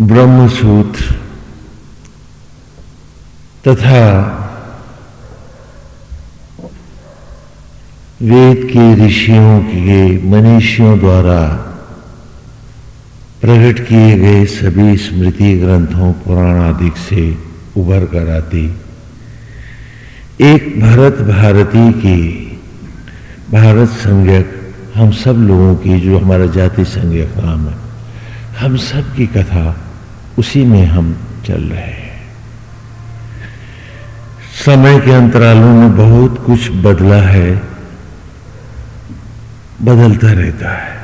ब्रह्मसूत्र तथा वेद के ऋषियों के मनीषियों द्वारा प्रकट किए गए सभी स्मृति ग्रंथों पुराण आदि से उभर कर आती। एक भरत भारती की भारत संज्ञक हम सब लोगों की, जो हमारा जाति संज्ञक नाम है, हम सब की कथा उसी में हम चल रहे हैं। समय के अंतरालों में बहुत कुछ बदला है, बदलता रहता है।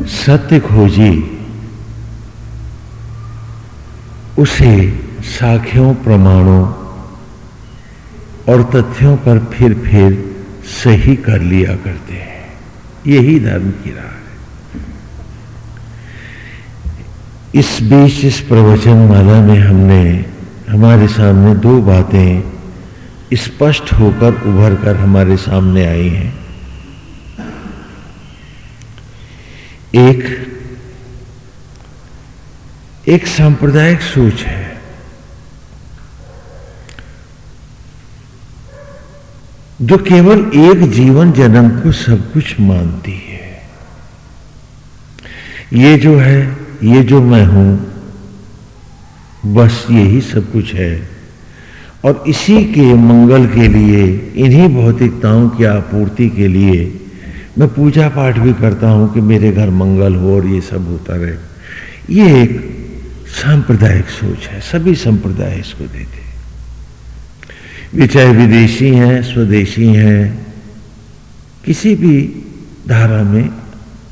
सत्य खोजी, उसे साक्ष्यों, प्रमाणों और तथ्यों पर फिर फिर सही कर लिया करते हैं। यही धर्म की राह है इस बीच, इस प्रवचन माला में हमने, हमारे सामने दो बातें स्पष्ट होकर उभर कर हमारे सामने आई हैं। एक एक सांप्रदायिक सोच है। जो केवल एक जीवन जन्म को सब कुछ मानती है। ये जो है ये जो मैं हूँ, बस यही सब कुछ है। और इसी के मंगल के लिए, इन्हीं भौतिकताओं की आपूर्ति के लिए, मैं पूजा पाठ भी करता हूँ कि मेरे घर मंगल हो और ये सब होता रहे। ये एक सांप्रदायिक सोच है, सभी संप्रदाय इसको देते वे चाहे विदेशी हैं, स्वदेशी हैं, किसी भी धारा में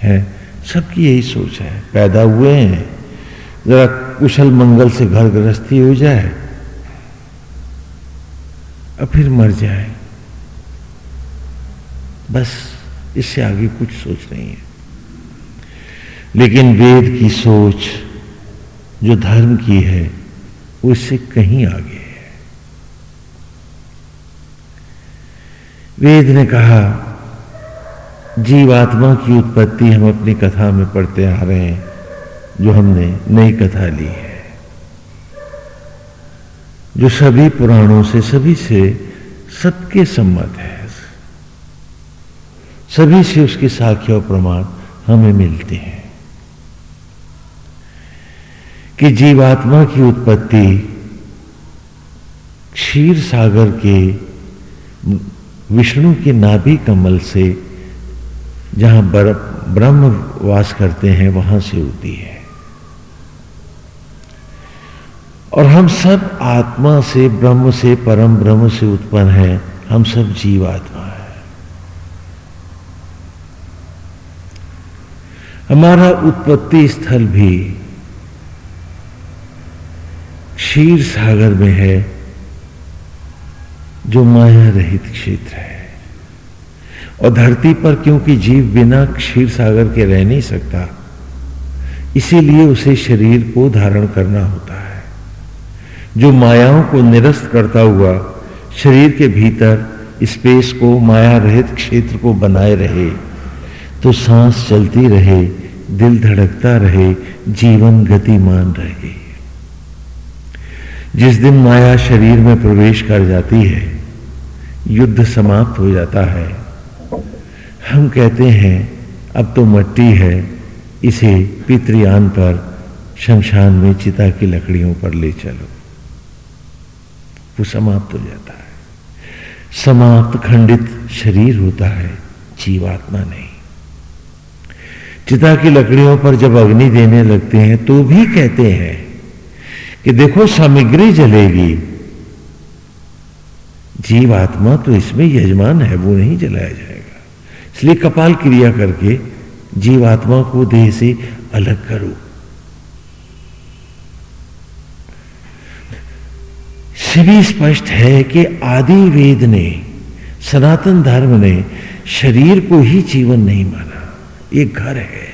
है सबकी यही सोच है। पैदा हुए हैं। जरा कुशल मंगल से घर गृहस्थी हो जाए और फिर मर जाए। बस इससे आगे कुछ सोच नहीं है। लेकिन वेद की सोच, जो धर्म की है, वो इससे कहीं आगे है। वेद ने कहा जीवात्मा की उत्पत्ति हम अपनी कथा में पढ़ते आ रहे हैं, जो हमने नई कथा ली है। जो सभी पुराणों से, सभी से सबके सम्मत है। सभी से उसके साक्ष्य और प्रमाण हमें मिलते हैं। कि जीवात्मा की उत्पत्ति क्षीर सागर के विष्णु के नाभि कमल से जहाँ ब्रह्म वास करते हैं, वहाँ से होती है। और हम सब आत्मा से, ब्रह्म से, परम ब्रह्म से उत्पन्न है। हम सब जीव आत्मा है। हमारा उत्पत्ति स्थल भी क्षीर सागर में है, जो माया रहित क्षेत्र है। और धरती पर क्योंकि जीव बिना क्षीर सागर के रह नहीं सकता, इसीलिए उसे शरीर को धारण करना होता है। जो मायाओं को निरस्त करता हुआ शरीर के भीतर स्पेस को माया रहित क्षेत्र को बनाए रहे तो सांस चलती रहे, दिल धड़कता रहे, जीवन गतिमान रहे। जिस दिन माया शरीर में प्रवेश कर जाती है, युद्ध समाप्त हो जाता है। हम कहते हैं, अब तो मट्टी है, इसे पितृयान पर, शमशान में चिता की लकड़ियों पर ले चलो। वो समाप्त हो जाता है। समाप्त खंडित शरीर होता है, जीवात्मा नहीं। चिता की लकड़ियों पर जब अग्नि देने लगते हैं तो भी कहते हैं कि देखो, सामग्री जलेगी। जीवात्मा तो इसमें यजमान है, वो नहीं जलाया जाएगा। इसलिए कपाल क्रिया करके जीवात्मा को देह से अलग करो। भी स्पष्ट है कि आदि वेद ने, सनातन धर्म ने शरीर को ही जीवन नहीं माना। ये घर है।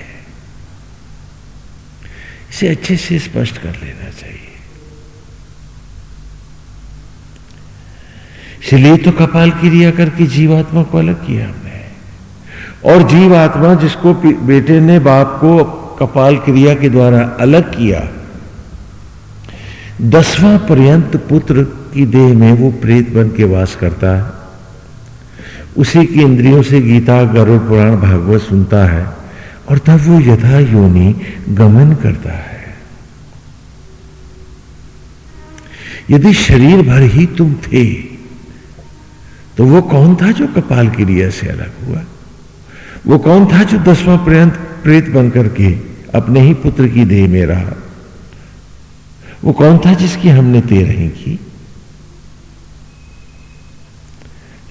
इसे अच्छे से स्पष्ट कर लेना चाहिए। इसलिए तो कपाल क्रिया करके जीवात्मा को अलग किया और जीवात्मा जिसको बेटे ने बाप को कपाल क्रिया के द्वारा अलग किया, दसवां पर्यंत पुत्र की देह में वो प्रेत बन के वास करता है। उसी की इंद्रियों से गीता गरुड़ पुराण भागवत सुनता है और तब वो यथा योनि गमन करता है। यदि शरीर भर ही तुम थे तो वो कौन था जो कपाल क्रिया से अलग हुआ? वो कौन था जो दसवां पर्यंत प्रेत बनकर के अपने ही पुत्र की देह में रहा? वो कौन था जिसकी हमने तेरही की?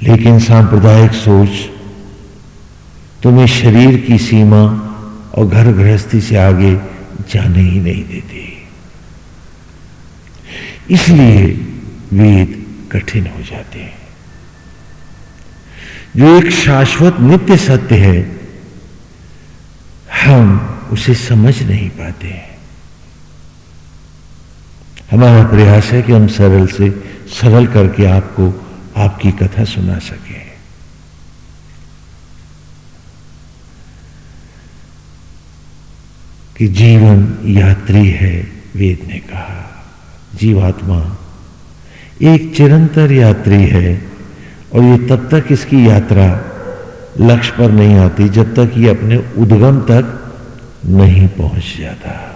लेकिन सांप्रदायिक सोच, तुम्हें शरीर की सीमा और घर गृहस्थी से आगे जाने ही नहीं देती। इसलिए वेद कठिन हो जाते हैं। जो एक शाश्वत नित्य सत्य है, हम उसे समझ नहीं पाते हैं। हमारा प्रयास है कि हम सरल से, सरल करके आपको आपकी कथा सुना सके। कि जीवन यात्री है, वेद ने कहा। जीवात्मा एक चिरंतर यात्री है। और ये तब तक इसकी यात्रा लक्ष्य पर नहीं आती जब तक ये अपने उद्गम तक नहीं पहुँच जाता।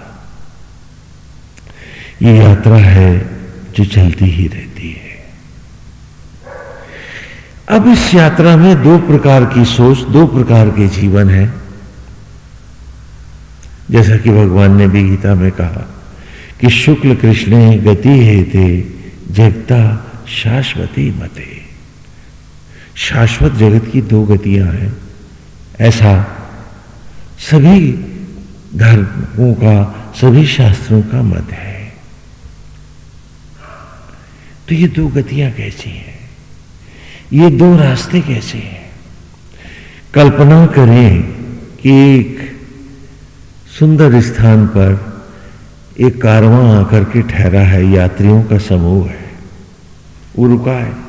ये यात्रा है जो चलती ही रहती है। अब इस यात्रा में दो प्रकार की सोच, दो प्रकार के जीवन है। जैसा कि भगवान ने भी गीता में कहा कि शुक्ल कृष्ण गति है थे, जगता शाश्वती मते। शाश्वत जगत की दो गतियाँ हैं। ऐसा सभी धर्मों का, सभी शास्त्रों का मत है। तो ये दो गतियाँ कैसी हैं? ये दो रास्ते कैसे हैं? कल्पना करें कि एक सुंदर स्थान पर एक कारवां आकर के ठहरा है, यात्रियों का समूह है। वो रुका है।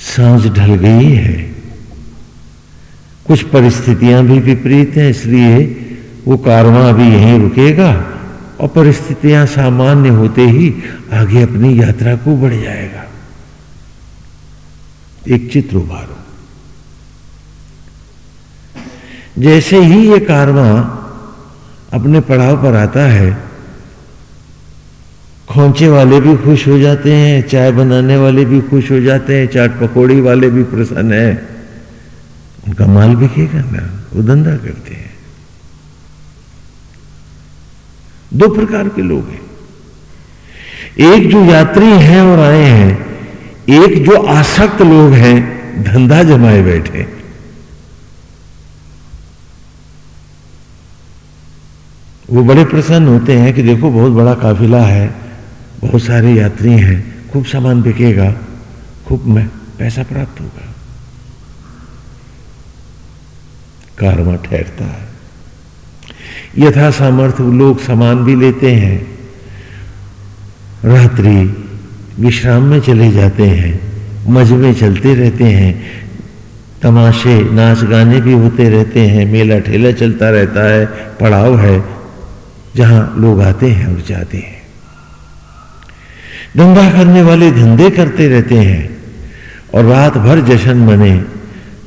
साँझ ढल गई है। कुछ परिस्थितियाँ भी विपरीत हैं, इसलिए वो कारवां अभी यहीं रुकेगा और परिस्थितियाँ सामान्य होते ही आगे अपनी यात्रा को बढ़ जाएगा। एक चित्र उभारो। जैसे ही ये कारवां अपने पड़ाव पर आता है खोचे वाले भी खुश हो जाते हैं, चाय बनाने वाले भी खुश हो जाते हैं, चाट पकौड़ी वाले भी प्रसन्न है। उनका माल बिकेगा ना, वो धंधा करते हैं। दो प्रकार के लोग हैं। एक जो यात्री हैं और आए हैं, एक जो आसक्त लोग हैं, धंधा जमाए बैठे वो बड़े प्रसन्न होते हैं कि देखो, बहुत बड़ा काफिला है। बहुत सारे यात्री हैं, खूब सामान बिकेगा, खूब में पैसा प्राप्त होगा। कारवा ठहरता है। यथा सामर्थ्य लोग सामान भी लेते हैं। रात्रि विश्राम में चले जाते हैं मजमे चलते रहते हैं, तमाशे, नाच गाने भी होते रहते हैं मेला ठेला चलता रहता है, पड़ाव है, जहाँ लोग आते हैं और जाते हैं। धंधा करने वाले धंधे करते रहते हैं। और रात भर जश्न मने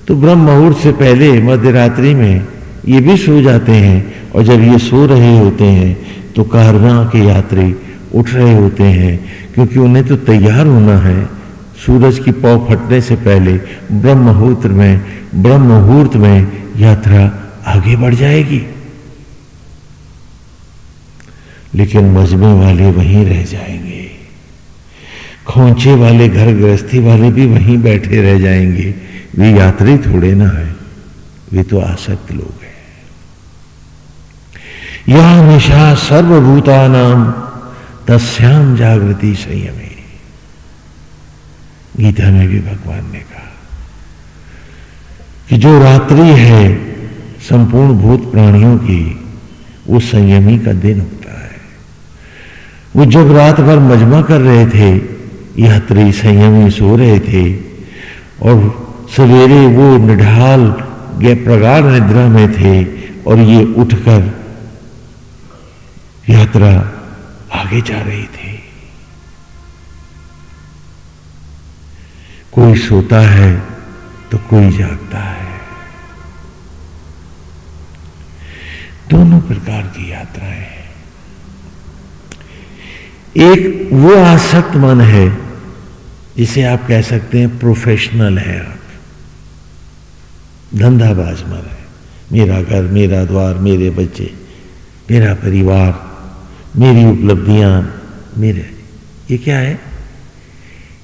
तो ब्रह्म मुहूर्त से पहले मध्य रात्रि में ये भी सो जाते हैं। और जब ये सो रहे होते हैं तो कारवा के यात्री उठ रहे होते हैं, क्योंकि उन्हें तो तैयार होना है। सूरज की पौ फटने से पहले ब्रह्म मुहूर्त में, ब्रह्म मुहूर्त में यात्रा आगे बढ़ जाएगी। लेकिन मजमे वाले वहीं रह जाएँगे। खोचे वाले घर गृहस्थी वाले भी वहीं बैठे रह जाएँगे। वे यात्री थोड़े ना है, वे तो आसक्त लोग हैं। यह निशा सर्वभूता नाम तस्याम जागृति संयमी। गीता में भी भगवान ने कहा कि जो रात्रि है, संपूर्ण भूत प्राणियों की, वो संयमी का दिन होता है। वो जब रात भर मजमा कर रहे थे यात्री संयमी सो रहे थे और सवेरे वो निढाल प्रगाढ़ निद्रा में थे और ये उठकर यात्रा आगे जा रही थी। कोई सोता है तो कोई जागता है। दोनों प्रकार की यात्राएँ। एक वो आसक्त मन है जिसे आप कह सकते हैं प्रोफेशनल है आप। धंधाबाज मन है मेरा घर, मेरा द्वार, मेरे बच्चे, मेरा परिवार, मेरी उपलब्धियाँ, मेरे, ये क्या है?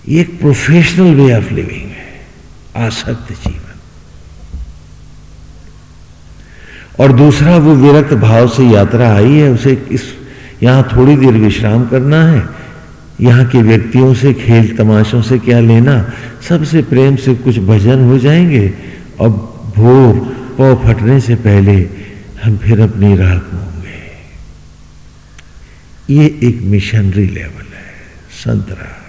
ये एक प्रोफेशनल वे ऑफ़ लिविंग है, आसक्त जीवन। और दूसरा, वो विरक्त भाव से यात्रा आई है, उसे इस, यहाँ थोड़ी देर विश्राम करना है यहाँ के व्यक्तियों से, खेल तमाशों से क्या लेना? सबसे प्रेम से कुछ भजन हो जाएँगे। और भोर पौ फटने से पहले हम फिर अपनी राह होंगे ये एक मिशनरी लेवल है। संत रहा है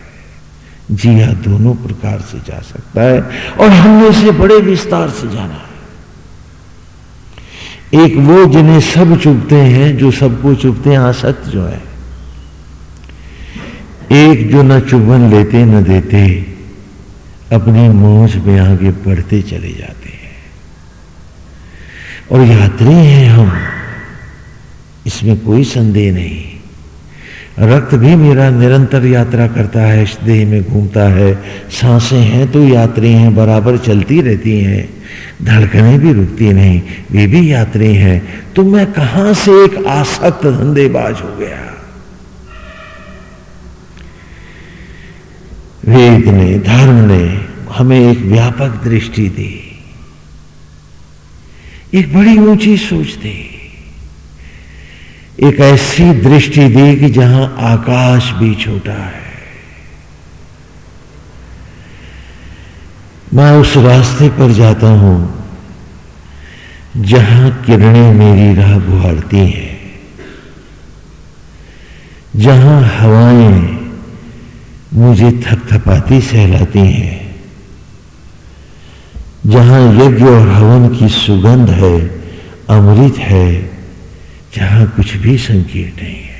जिया दोनों प्रकार से जा सकता है और हमने से बड़े विस्तार से जाना है। एक वो जिन्हें सब चुभते हैं, जो सबको चुभते हैं, आसक्त जो है एक जो न चुभन लेते, न देते, अपनी मौज में आगे बढ़ते चले जाते हैं। और यात्री हैं हम, इसमें कोई संदेह नहीं। रक्त भी मेरा निरंतर यात्रा करता है इस देह में घूमता है, साँसें हैं तो यात्री हैं, बराबर चलती रहती हैं, धड़कने भी रुकती नहीं, वे भी यात्री हैं। तो मैं कहाँ से एक आसक्त धंधेबाज हो गया? वेद ने, धर्म ने हमें एक व्यापक दृष्टि दी। एक बड़ी ऊँची सोच दी। एक ऐसी दृष्टि दी कि जहाँ आकाश भी छोटा है। मैं उस रास्ते पर जाता हूँ, जहाँ किरणें मेरी राह बुहारती हैं, जहाँ हवाएँ मुझे थपथपाती सहलाती हैं। जहाँ यज्ञ और हवन की सुगंध है, अमृत है, जहाँ कुछ भी संकीर्ण नहीं है।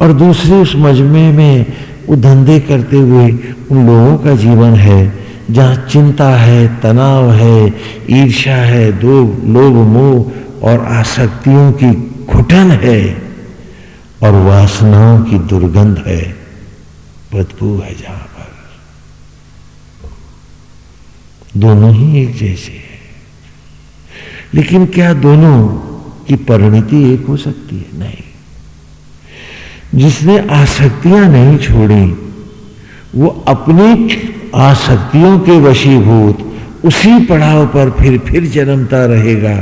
और दूसरे उस मजमे में वो धंधे करते हुए उन लोगों का जीवन है, जहाँ चिंता है, तनाव है ईर्षा है, दो लोभ, मोह और आसक्तियों की घुटन है। और वासनाओं की दुर्गंध है, बदबू है जहाँ पर। दोनों ही एक जैसे है। लेकिन क्या दोनों की परिणति एक हो सकती है? नहीं। जिसने आसक्तियाँ नहीं छोड़ी, वो अपनी आसक्तियों के वशीभूत उसी पड़ाव पर फिर फिर जन्मता रहेगा।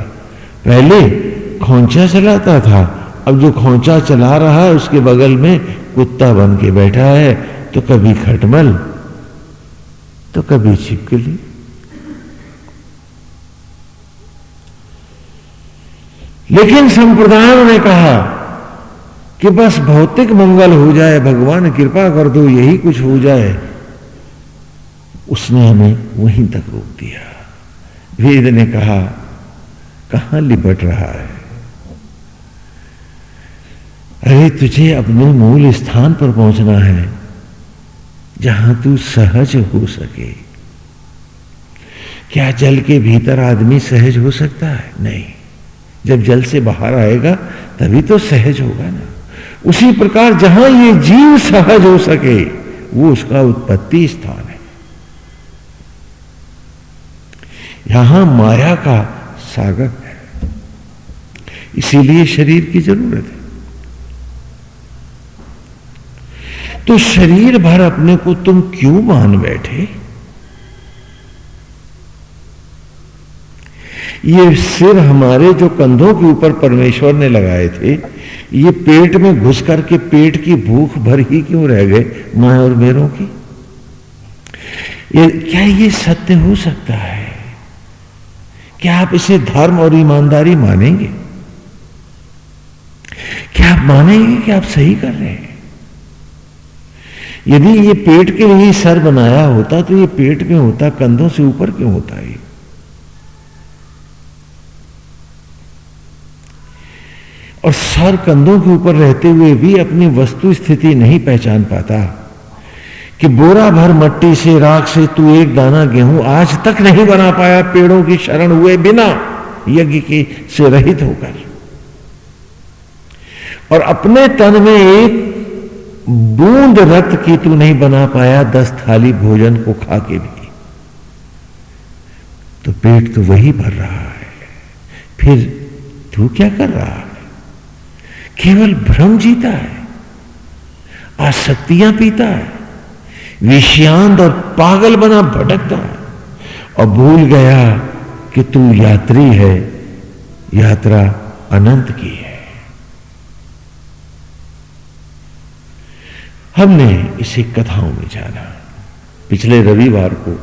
पहले खोंचा चलाता था अब जो खोंचा चला रहा है, उसके बगल में कुत्ता बन के बैठा है तो कभी खटमल तो कभी छिपकली। लेकिन संप्रदायों ने कहा कि बस भौतिक मंगल हो जाए, भगवान कृपा कर दो, यही कुछ हो जाए। उसने हमें वहीं तक रोक दिया। वेद ने कहा, कहाँ लिपट रहा है? अरे तुझे अपने मूल स्थान पर पहुँचना है, जहाँ तू सहज हो सके। क्या जल के भीतर आदमी सहज हो सकता है? नहीं। जब जल से बाहर आएगा, तभी तो सहज होगा ना। उसी प्रकार जहाँ ये जीव सहज हो सके, वो उसका उत्पत्ति स्थान है। यहाँ माया का सागर है। इसीलिए शरीर की ज़रूरत है। तो शरीर भर अपने को तुम क्यों मान बैठे? ये सिर हमारे जो कंधों के ऊपर परमेश्वर ने लगाए थे, ये पेट में घुस करके पेट की भूख भर ही क्यों रह गए, माँ और मेरों की? ये, क्या ये सत्य हो सकता है? क्या आप इसे धर्म और ईमानदारी मानेंगे? क्या आप मानेंगे कि आप सही कर रहे हैं? यदि ये पेट के लिए सर बनाया होता तो ये पेट में होता, कंधों से ऊपर क्यों होता है और सर कंधों के ऊपर रहते हुए भी अपनी वस्तु स्थिति नहीं पहचान पाता कि बोरा भर मट्टी से, राख से तू एक दाना गेहूँ आज तक नहीं बना पाया, पेड़ों की शरण हुए बिना यज्ञ के से रहित होकर। और अपने तन में एक बूंद रक्त की तू नहीं बना पाया, दस थाली भोजन को खा के भी। तो पेट तो वही भर रहा है। फिर तू क्या कर रहा है? केवल भ्रम जीता है, आसक्तियाँ पीता है विषयांत और पागल बना भटकता है। और भूल गया कि तू यात्री है, यात्रा अनंत की है। हमने इसे कथाओं में जाना। पिछले रविवार को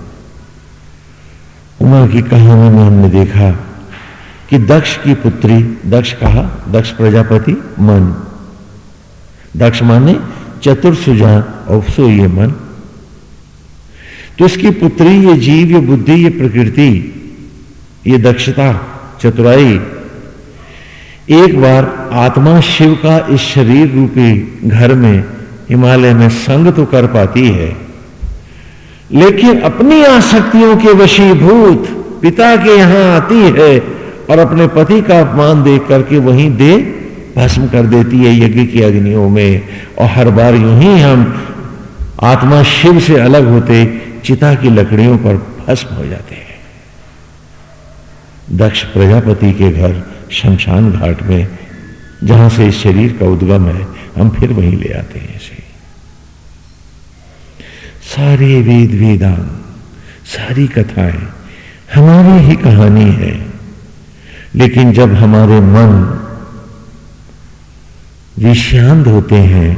उमा की कहानी में हमने देखा कि दक्ष की पुत्री, दक्ष कहा, दक्ष प्रजापति, मन। दक्ष माने चतुर सुजान और सो ये मन। तो इसकी पुत्री, ये जीव, ये बुद्धि, ये प्रकृति, ये दक्षता, चतुराई, एक बार आत्मा शिव का इस शरीर रूपी घर में हिमालय में संग तो कर पाती है, लेकिन अपनी आसक्तियों के वशीभूत पिता के यहाँ आती है और अपने पति का अपमान देख करके वहीं दे भस्म कर देती है यज्ञ की अग्नियों में। और हर बार यूँ ही हम आत्मा शिव से अलग होते, चिता की लकड़ियों पर भस्म हो जाते हैं। दक्ष प्रजापति के घर शमशान घाट में, जहाँ से इस शरीर का उद्गम है, हम फिर वहीं ले आते हैं इसे। सारे वेद वेदा सारी कथाएँ हमारी ही कहानी है। लेकिन जब हमारे मन विषांत होते हैं,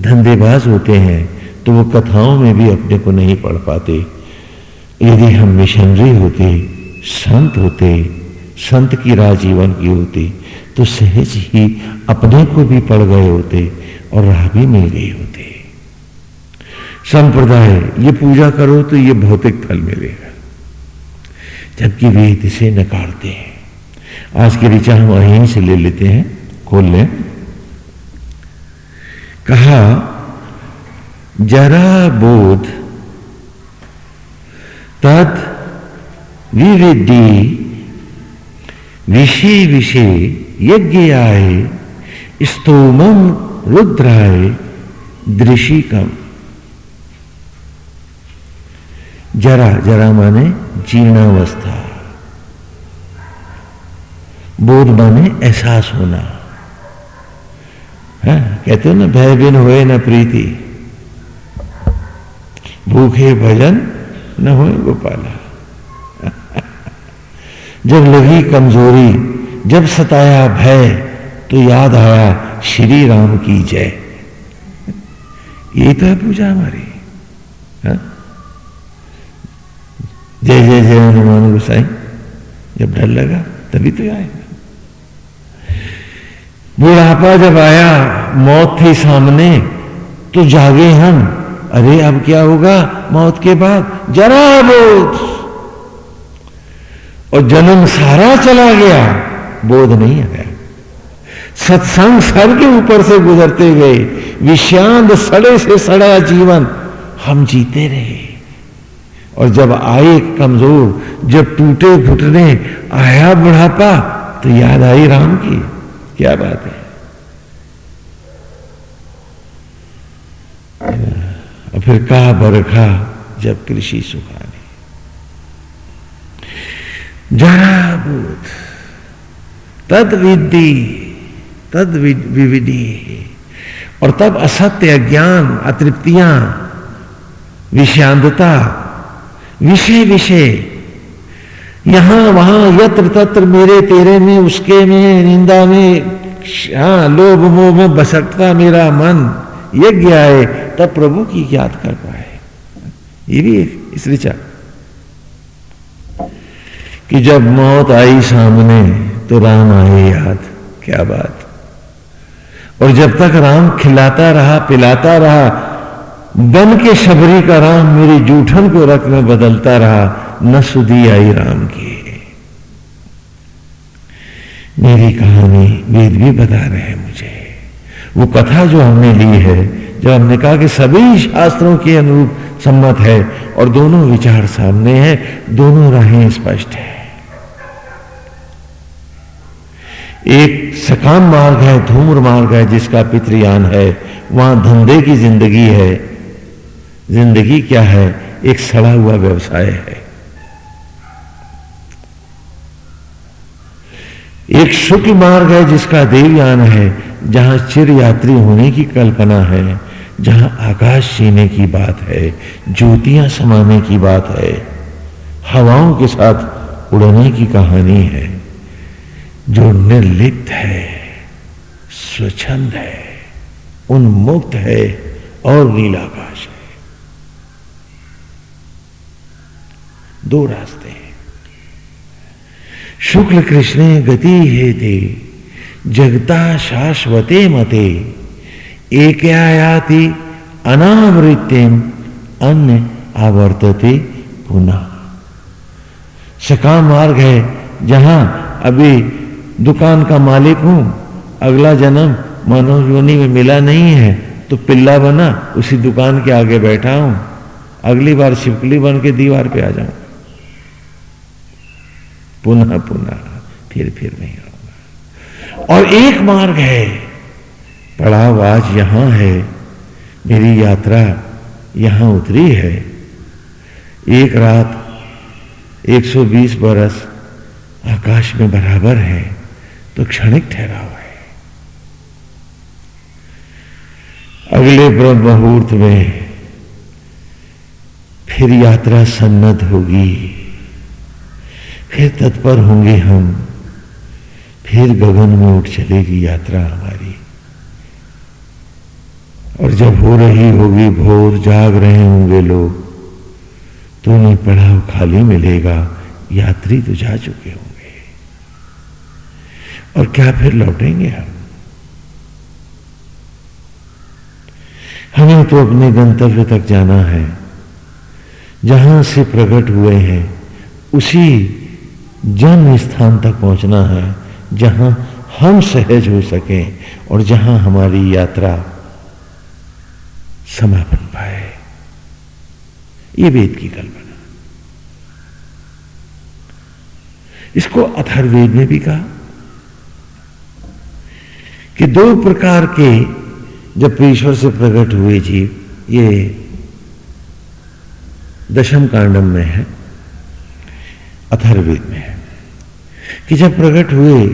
धंधेबाज होते हैं तो वो कथाओं में भी अपने को नहीं पढ़ पाते। यदि हम मिशनरी होते, संत होते, संत की राह जीवन की होती तो सहज ही अपने को भी पढ़ गए होते और राह भी मिल गई होती। संप्रदाय, ये पूजा करो तो ये भौतिक फल मिलेगा। जबकि वेद इसे नकारते हैं। आज की ऋचा हम यहीं से ले लेते हैं, खोल लें। कहा, जरा बोध, तत् विविधि विषय विषय यज्ञ आय स्तोमम रुद्राय दृशिकम जरा जरा माने जीर्णावस्था। बोध माने एहसास होना। है, कहते हो ना भय बिन होए न प्रीति। भूखे भजन न हो गोपाला। जब लगी कमज़ोरी, जब सताया भय तो याद आया श्री राम की जय। यही तो है पूजा हमारी। हा? जय जय जय हनुमान गोसाई। जब डर लगा, तभी तो आएगा बुढ़ापा जब आया, मौत थी सामने तो जागे हम। अरे, अब क्या होगा मौत के बाद? जरा बोध और जन्म सारा चला गया बोध नहीं आया। सत्संग सर के ऊपर से गुजरते गए विषांत सड़े से सड़ा जीवन, हम जीते रहे। और जब आए कमज़ोर, जब टूटे घुटने, आया बुढ़ापा तो याद आई राम की। क्या बात है? और फिर कहा बरखा जब कृषि सुखाने। जरा बोध तद विद्धि, तद विविधि। और तब असत्य अज्ञान अतृप्तियाँ विषांतता विषय विषय। यहाँ वहाँ यत्र तत्र मेरे तेरे में, उसके में, निंदा में हाँ लोभ मोह में बसकता मेरा मन। यज्ञ आए, तब प्रभु की याद कर पाए। ये भी इस ऋचा कि जब मौत आई सामने तो राम आए याद। क्या बात। और जब तक राम खिलाता रहा, पिलाता रहा बन के शबरी का राम मेरी जूठन को रख में बदलता रहा, न सुधी आई राम की। मेरी कहानी वेद भी बता रहे हैं मुझे। वो कथा जो हमने ली है, जब हमने कहा कि सभी शास्त्रों के अनुरूप सम्मत है और दोनों विचार सामने हैं, दोनों राहें स्पष्ट है। एक सकाम मार्ग है, धूम्र मार्ग है जिसका पितृयान है, वहाँ धंधे की ज़िंदगी है ज़िंदगी क्या है? एक सड़ा हुआ व्यवसाय है। एक शुक्ल मार्ग है जिसका देवयान है, जहाँ चिर यात्री होने की कल्पना है, जहाँ आकाश छीने की बात है, ज्योतियाँ समाने की बात है, हवाओं के साथ उड़ने की कहानी है। जो निर्लिप्त है, स्वच्छंद है, उन्मुक्त है और नीलाकाश है। दो रास्ते हैं। शुक्ल कृष्ण गति हे थे जगता शाश्वते मते, एक आयाति अनावृत्तिम अन्य आवर्तते पुनः। सका मार्ग है जहाँ अभी दुकान का मालिक हूँ, अगला जन्म मानव योनि में मिला नहीं है तो पिल्ला बना, उसी दुकान के आगे बैठा हूँ। अगली बार शिवकली बन के दीवार पे आ जाऊँ। पुनः पुनः फिर फिर नहीं आऊँगा और एक मार्ग है, पड़ाव आज यहाँ है, मेरी यात्रा यहाँ उतरी है। एक रात 120 बरस आकाश में बराबर है तो क्षणिक ठहराव है। अगले ब्रह्म मुहूर्त में फिर यात्रा सन्नत होगी। फिर तत्पर होंगे हम। फिर गगन में उठ चलेगी यात्रा हमारी। और जब हो रही होगी भोर, जाग रहे होंगे लोग तो उन्हें पड़ाव खाली मिलेगा। यात्री तो जा चुके होंगे। और क्या फिर लौटेंगे हम? हमें तो अपने गंतव्य तक जाना है। जहाँ से प्रकट हुए हैं, उसी जन्म स्थान तक पहुँचना है, जहाँ हम सहज हो सकें और जहाँ हमारी यात्रा समापन पाए। ये वेद की कल्पना। इसको अथर्वेद में भी कहा कि दो प्रकार के जब ईश्वर से प्रकट हुए जीव, ये दशम कांडम में है अथर्वेद में है। कि जब प्रकट हुए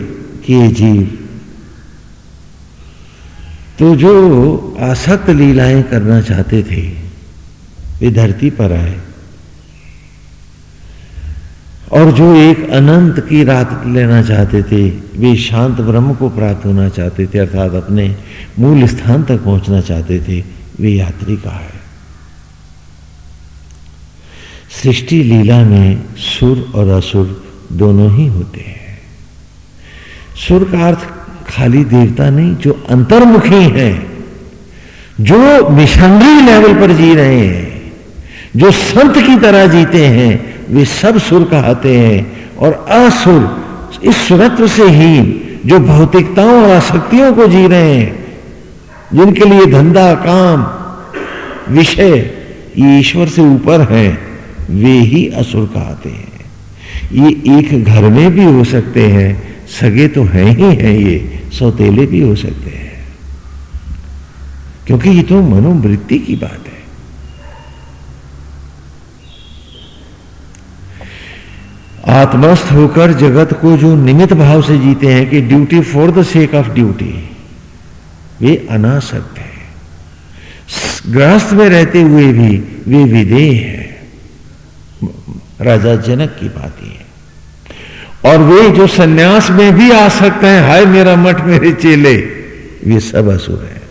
कि ये जीव तो जो आसक्त लीलाएँ करना चाहते थे, वे धरती पर आए। और जो एक अनंत की रात लेना चाहते थे, वे शांत ब्रह्म को प्राप्त होना चाहते थे, अर्थात अपने मूल स्थान तक पहुँचना चाहते थे, वे यात्री का है। सृष्टि लीला में सुर और असुर दोनों ही होते हैं। सुर का अर्थ खाली देवता नहीं, जो अंतर्मुखी हैं, जो मिशनरी लेवल पर जी रहे हैं, जो संत की तरह जीते हैं, वे सब सुर कहते हैं और असुर इस सुरत्व से ही जो भौतिकताओं और आसक्तियों को जी रहे हैं, जिनके लिए धंधा, काम, विषय ईश्वर से ऊपर हैं, वे ही असुर कहते हैं। ये एक घर में भी हो सकते हैं। सगे तो हैं ही हैं ये, सौतेले भी हो सकते हैं। क्योंकि ये तो मनोवृत्ति की बात है। आत्मस्थ होकर जगत को जो निमित भाव से जीते हैं कि duty for the sake of duty वे अनासक्त है। गृहस्थ में रहते हुए भी वे विदेह हैं। राजा जनक की बात है। और वे जो सन्यास में भी आ सकते हैं, हाय मेरा मठ, मेरे चेले, वे सब असुर हैं।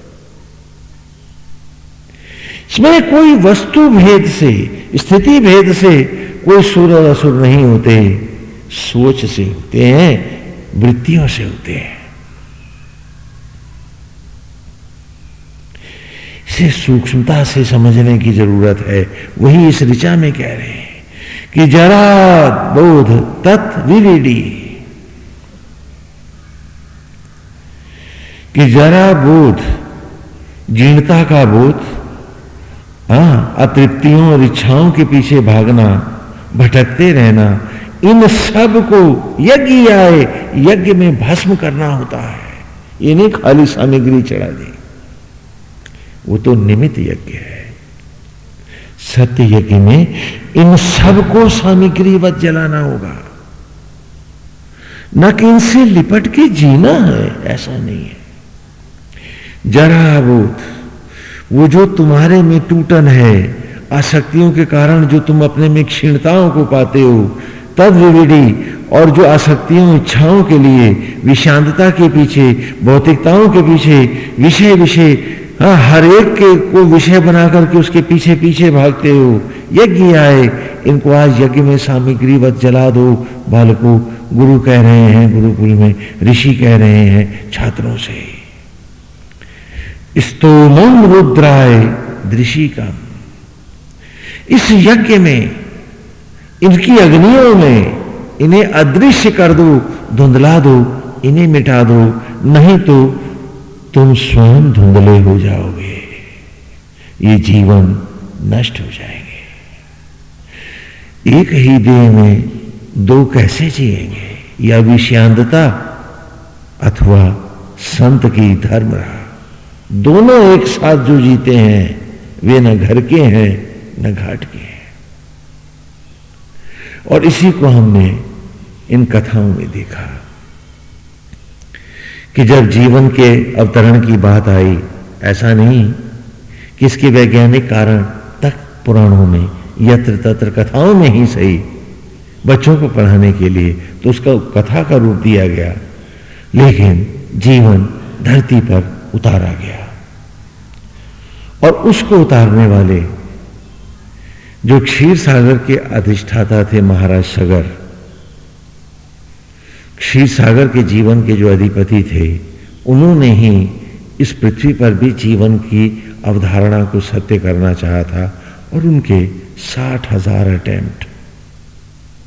इसमें कोई वस्तु भेद से, स्थिति भेद से कोई सुर और असुर नहीं होते। सोच से होते हैं, वृत्तियों से होते हैं। इसे सूक्ष्मता से समझने की ज़रूरत है। वही इस ऋचा में कह रहे हैं। कि जरा बोध तत् विविडी कि जरा बोध, जीर्णता का बोध हाँ अतृप्तियों और इच्छाओं के पीछे भागना, भटकते रहना, इन सबको यज्ञ आए, यज्ञ में भस्म करना होता है। ये नहीं खाली सामग्री चढ़ा दी। वो तो निमित यज्ञ है। सत्य यज्ञ में इन सबको सामग्री वत जलाना होगा। न कि इनसे लिपट के जीना है, ऐसा नहीं है। जरा बोध वो जो तुम्हारे में टूटन है, आसक्तियों के कारण जो तुम अपने में क्षीणताओं को पाते हो, तब विविडी और जो आसक्तियों, इच्छाओं के लिए विशांतता के पीछे, भौतिकताओं के पीछे विषय विषय हाँ हर एक के को विषय बना करके उसके पीछे पीछे भागते हो। यज्ञ आए, इनको आज यज्ञ में सामग्री वत जला दो। बालकों, गुरु कह रहे हैं, गुरुकुल में ऋषि कह रहे हैं, छात्रों से। स्तोमम रुद्राय का इस यज्ञ में, इनकी अग्नियों में, इन्हें अदृश्य कर दो, धुंधला दो, इन्हें मिटा दो। नहीं तो तुम स्वयं धुंधले हो जाओगे। ये जीवन नष्ट हो जाएँगे। एक ही देह में दो कैसे जिएँगे? या विषांतता अथवा संत की धर्म रहा। दोनों एक साथ जो जीते हैं, वे न घर के हैं, न घाट के हैं। और इसी को हमने इन कथाओं में देखा। कि जब जीवन के अवतरण की बात आई, ऐसा नहीं कि इसके वैज्ञानिक कारण तक पुराणों में, यत्र तत्र कथाओं में ही सही। बच्चों को पढ़ाने के लिए तो उसका कथा का रूप दिया गया, लेकिन जीवन धरती पर उतारा गया। और उसको उतारने वाले जो क्षीर सागर के अधिष्ठाता थे महाराज सगर क्षीर सागर के जीवन के जो अधिपति थे, उन्होंने ही इस पृथ्वी पर भी जीवन की अवधारणा को सत्य करना चाहा था और उनके साठ हज़ार अटैम्प्ट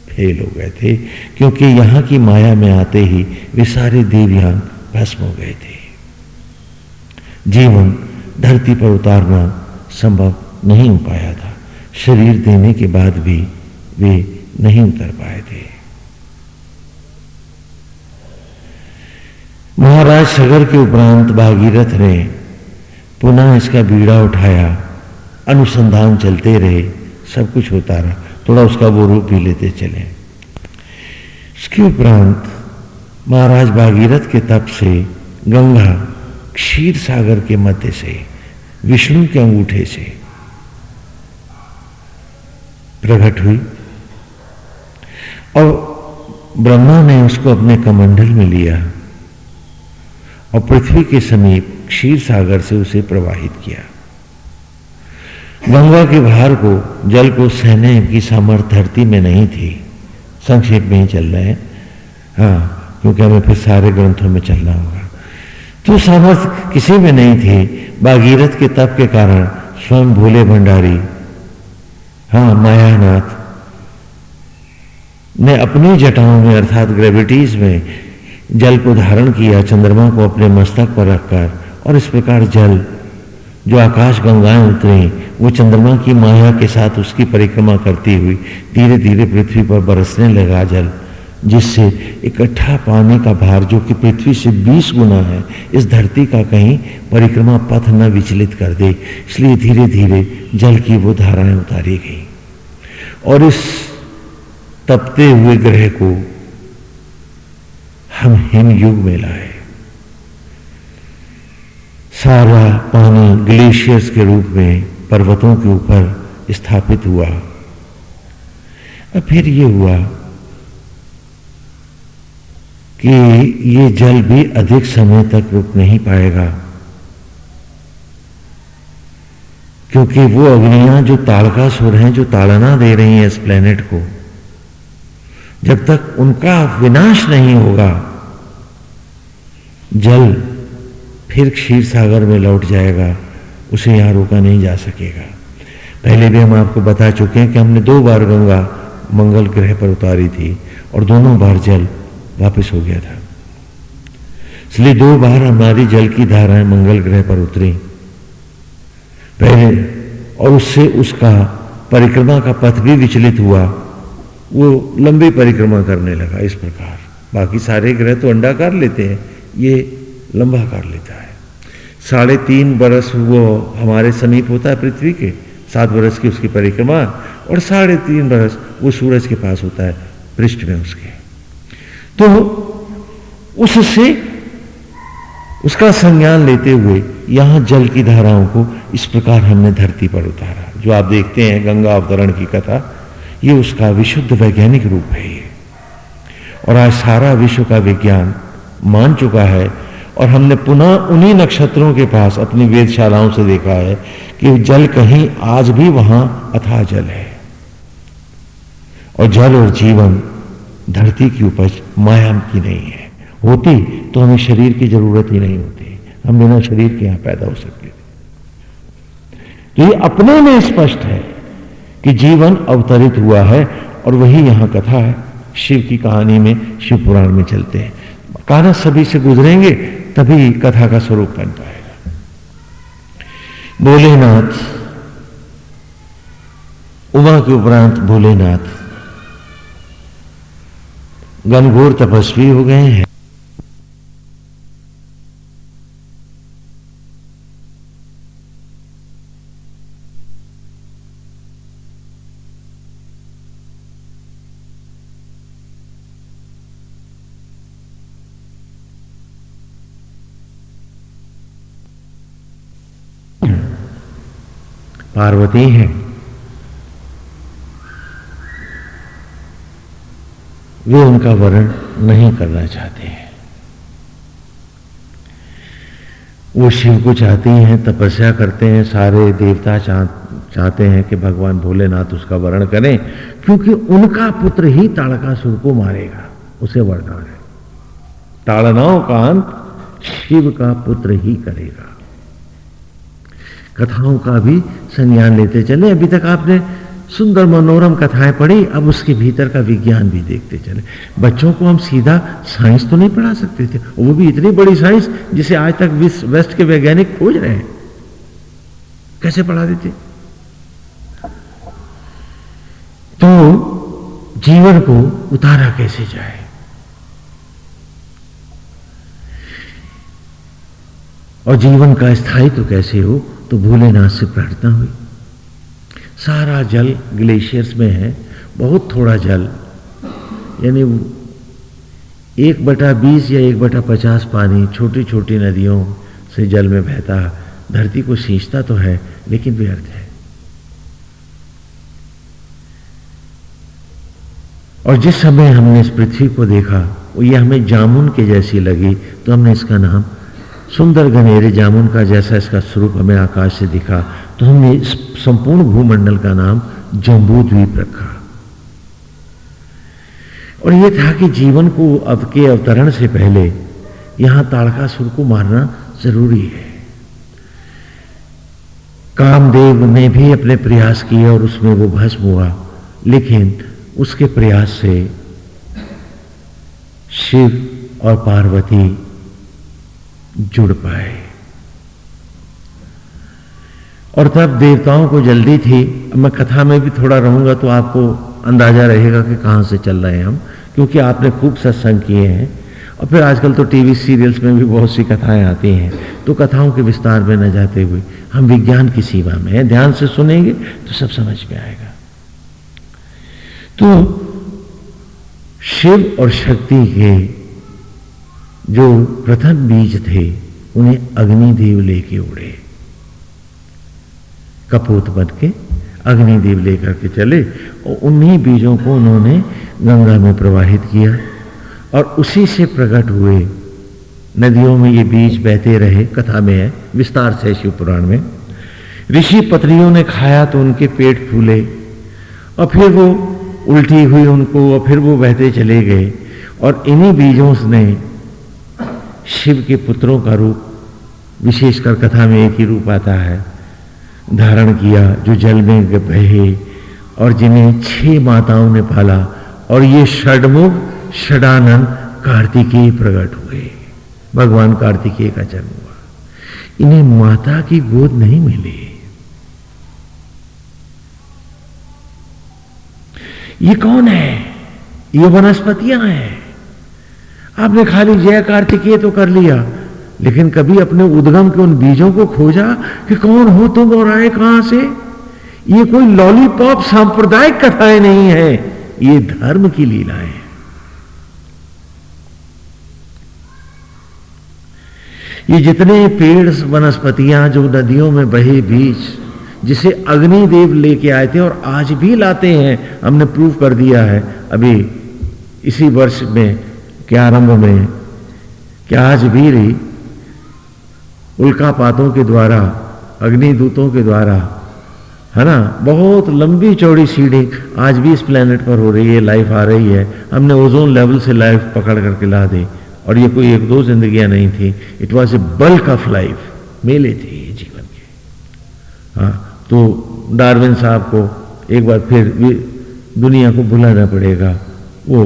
फेल हो गए थे, क्योंकि यहाँ की माया में आते ही वे सारे देवयान भस्म हो गए थे। जीवन धरती पर उतारना संभव नहीं हो पाया था। शरीर देने के बाद भी वे नहीं उतर पाए थे। महाराज सगर के उपरांत भागीरथ ने पुनः इसका बीड़ा उठाया। अनुसंधान चलते रहे। सब कुछ होता रहा। थोड़ा उसका वो रूप भी लेते चले। इसके उपरांत महाराज भागीरथ के तप से गंगा क्षीर सागर के मध्य से, विष्णु के अंगूठे से प्रकट हुई। और ब्रह्मा ने उसको अपने कमंडल में लिया। और पृथ्वी के समीप क्षीर सागर से उसे प्रवाहित किया। गंगा के भार को, जल को सहने की सामर्थ्य धरती में नहीं थी। संक्षेप में ही चल रहे हैं। हाँ क्योंकि हमें फिर सारे ग्रंथों में चलना होगा। तो सामर्थ्य किसी में नहीं थी। भागीरथ के तप के कारण स्वयं भोले भंडारी हाँ मायानाथ, ने अपनी जटाओं में, अर्थात ग्रेविटीज में जल को धारण किया, चंद्रमा को अपने मस्तक पर रखकर, और इस प्रकार जल, जो आकाश गंगाएँ उतरी, वो चंद्रमा की माया के साथ उसकी परिक्रमा करती हुई धीरे धीरे पृथ्वी पर बरसने लगा जल, जिससे इकट्ठा पानी का भार, जो कि पृथ्वी से 20 गुना है, इस धरती का कहीं परिक्रमा पथ न विचलित कर दे। इसलिए धीरे धीरे जल की वो धाराएँ उतारी गई। और इस तपते हुए ग्रह को हम हिम युग में लाए। सारा पानी ग्लेशियर्स के रूप में पर्वतों के ऊपर स्थापित हुआ। अब फिर ये हुआ कि ये जल भी अधिक समय तक रुक नहीं पाएगा, क्योंकि वो अग्नियाँ जो ताड़का सुर हैं, जो ताड़ना दे रही हैं इस प्लेनेट को, जब तक उनका विनाश नहीं होगा जल फिर क्षीर सागर में लौट जाएगा, उसे यहाँ रोका नहीं जा सकेगा। पहले भी हम आपको बता चुके हैं कि हमने दो बार गंगा मंगल ग्रह पर उतारी थी और दोनों बार जल वापस हो गया था। इसलिए दो बार हमारी जल की धाराएँ मंगल ग्रह पर उतरी। पहले और उससे उसका परिक्रमा का पथ भी विचलित हुआ। वो लंबी परिक्रमा करने लगा इस प्रकार। बाकी सारे ग्रह तो अंडा कर लेते हैं। ये लंबा कर लेता है। साढ़े तीन बरस वो हमारे समीप होता है पृथ्वी के। सात बरस की उसकी परिक्रमा और साढ़े तीन बरस वो सूरज के पास होता है, पृष्ठ में उसके। तो उससे उसका संज्ञान लेते हुए यहाँ जल की धाराओं को इस प्रकार हमने धरती पर उतारा। जो आप देखते हैं गंगा अवतरण की कथा, ये उसका विशुद्ध वैज्ञानिक रूप है ये। और आज सारा विश्व का विज्ञान मान चुका है और हमने पुनः उन्हीं नक्षत्रों के पास अपनी वेदशालाओं से देखा है कि जल कहीं आज भी वहाँ अथा जल है। और जल और जीवन धरती की उपज माया की नहीं है। होती तो हमें शरीर की ज़रूरत ही नहीं होती। हम बिना शरीर के यहाँ पैदा हो सकते थे। तो ये अपने में स्पष्ट है कि जीवन अवतरित हुआ है और वही यहाँ कथा है। शिव की कहानी में, शिव पुराण में चलते हैं। कहना सभी से गुजरेंगे, तभी कथा का स्वरूप बन पाएगा। भोलेनाथ, उमा के उपरांत भोलेनाथ घनघोर तपस्वी हो गए हैं। पार्वती हैं। वे उनका वर्ण नहीं करना चाहते हैं। वो शिव को चाहती हैं तपस्या करते हैं सारे देवता चाह, चाहते हैं कि भगवान भोलेनाथ उसका वर्ण करें क्योंकि उनका पुत्र ही ताड़कासुर को मारेगा उसे वरदान है। ताड़नाओं का अंत शिव का पुत्र ही करेगा। कथाओं का भी संज्ञान लेते चले। अभी तक आपने सुंदर मनोरम कथाएँ पढ़ी, अब उसके भीतर का विज्ञान भी देखते चले। बच्चों को हम सीधा साइंस तो नहीं पढ़ा सकते थे, वो भी इतनी बड़ी साइंस जिसे आज तक वेस्ट के वैज्ञानिक खोज रहे हैं। कैसे पढ़ा देते? तो जीवन को उतारा कैसे जाए? और जीवन का स्थायित्व तो कैसे हो? तो भोलेनाथ से प्रार्थना हुई। सारा जल ग्लेशियर्स में है, बहुत थोड़ा जल, यानी एक बटा बीस या एक बटा पचास पानी छोटी छोटी नदियों से जल में बहता, धरती को सींचता तो है, लेकिन व्यर्थ है। और जिस समय हमने इस पृथ्वी को देखा, वो ये हमें जामुन के जैसी लगी तो हमने इसका नाम सुंदर घनेरे जामुन का जैसा इसका स्वरूप हमें आकाश से दिखा तो हमने इस संपूर्ण भूमंडल का नाम जम्बू द्वीप रखा। और यह था कि जीवन को अब के अवतरण से पहले यहाँ ताड़कासुर को मारना ज़रूरी है। कामदेव ने भी अपने प्रयास किए और उसमें वो भस्म हुआ, लेकिन उसके प्रयास से शिव और पार्वती जुड़ पाए। और तब देवताओं को जल्दी थी। मैं कथा में भी थोड़ा रहूँगा तो आपको अंदाज़ा रहेगा कि कहाँ से चल रहे हैं हम, क्योंकि आपने खूब सत्संग किए हैं। और फिर आजकल तो टीवी सीरियल्स में भी बहुत सी कथाएँ आती हैं। तो कथाओं के विस्तार में न जाते हुए हम विज्ञान की सीमा में हैं। ध्यान से सुनेंगे तो सब समझ में आएगा। तो शिव और शक्ति के जो प्रथम बीज थे, उन्हें अग्निदेव लेके उड़े। कपूत बन के अग्निदेव लेकर के चले, और उन्हीं बीजों को उन्होंने गंगा में प्रवाहित किया, और उसी से प्रकट हुए। नदियों में ये बीज बहते रहे, कथा में है, विस्तार से शिव पुराण में। ऋषि पत्नियों ने खाया तो उनके पेट फूले, और फिर वो उल्टी हुई उनको, और फिर वो बहते चले गए, और इन्हीं बीजों ने शिव के पुत्रों का रूप, विशेषकर कथा में एक ही रूप आता है। धारण किया, जो जल में बहे, और जिन्हें छह माताओं ने पाला, और ये षडमुख, षडानंद, कार्तिकेय प्रकट हुए। भगवान कार्तिकेय का जन्म हुआ। इन्हें माता की गोद नहीं मिली। ये कौन है? ये वनस्पतियाँ हैं। आपने खाली जय कार्तिकेय तो कर लिया। लेकिन कभी अपने उद्गम के उन बीजों को खोजा कि कौन हो तुम और आए कहाँ से? ये कोई लॉलीपॉप सांप्रदायिक कथाएँ नहीं है, ये धर्म की लीलाएँ ये जितने पेड़ वनस्पतियाँ जो नदियों में बहे बीज, जिसे अग्निदेव लेके आए थे और आज भी लाते हैं, हमने प्रूव कर दिया है। अभी इसी वर्ष में के आरंभ में कि आज भी रही उल्कापातों के द्वारा, अग्निदूतों के द्वारा, है ना, बहुत लंबी चौड़ी सीढ़ी आज भी इस प्लेनेट पर हो रही है लाइफ आ रही है। हमने ओजोन लेवल से लाइफ पकड़ करके ला दी, और ये कोई एक दो जिंदगियाँ नहीं थी। It was a bulk of life मेले थे ये जीवन के। हाँ तो डार्विन साहब को एक बार फिर दुनिया को भुलाना पड़ेगा, वो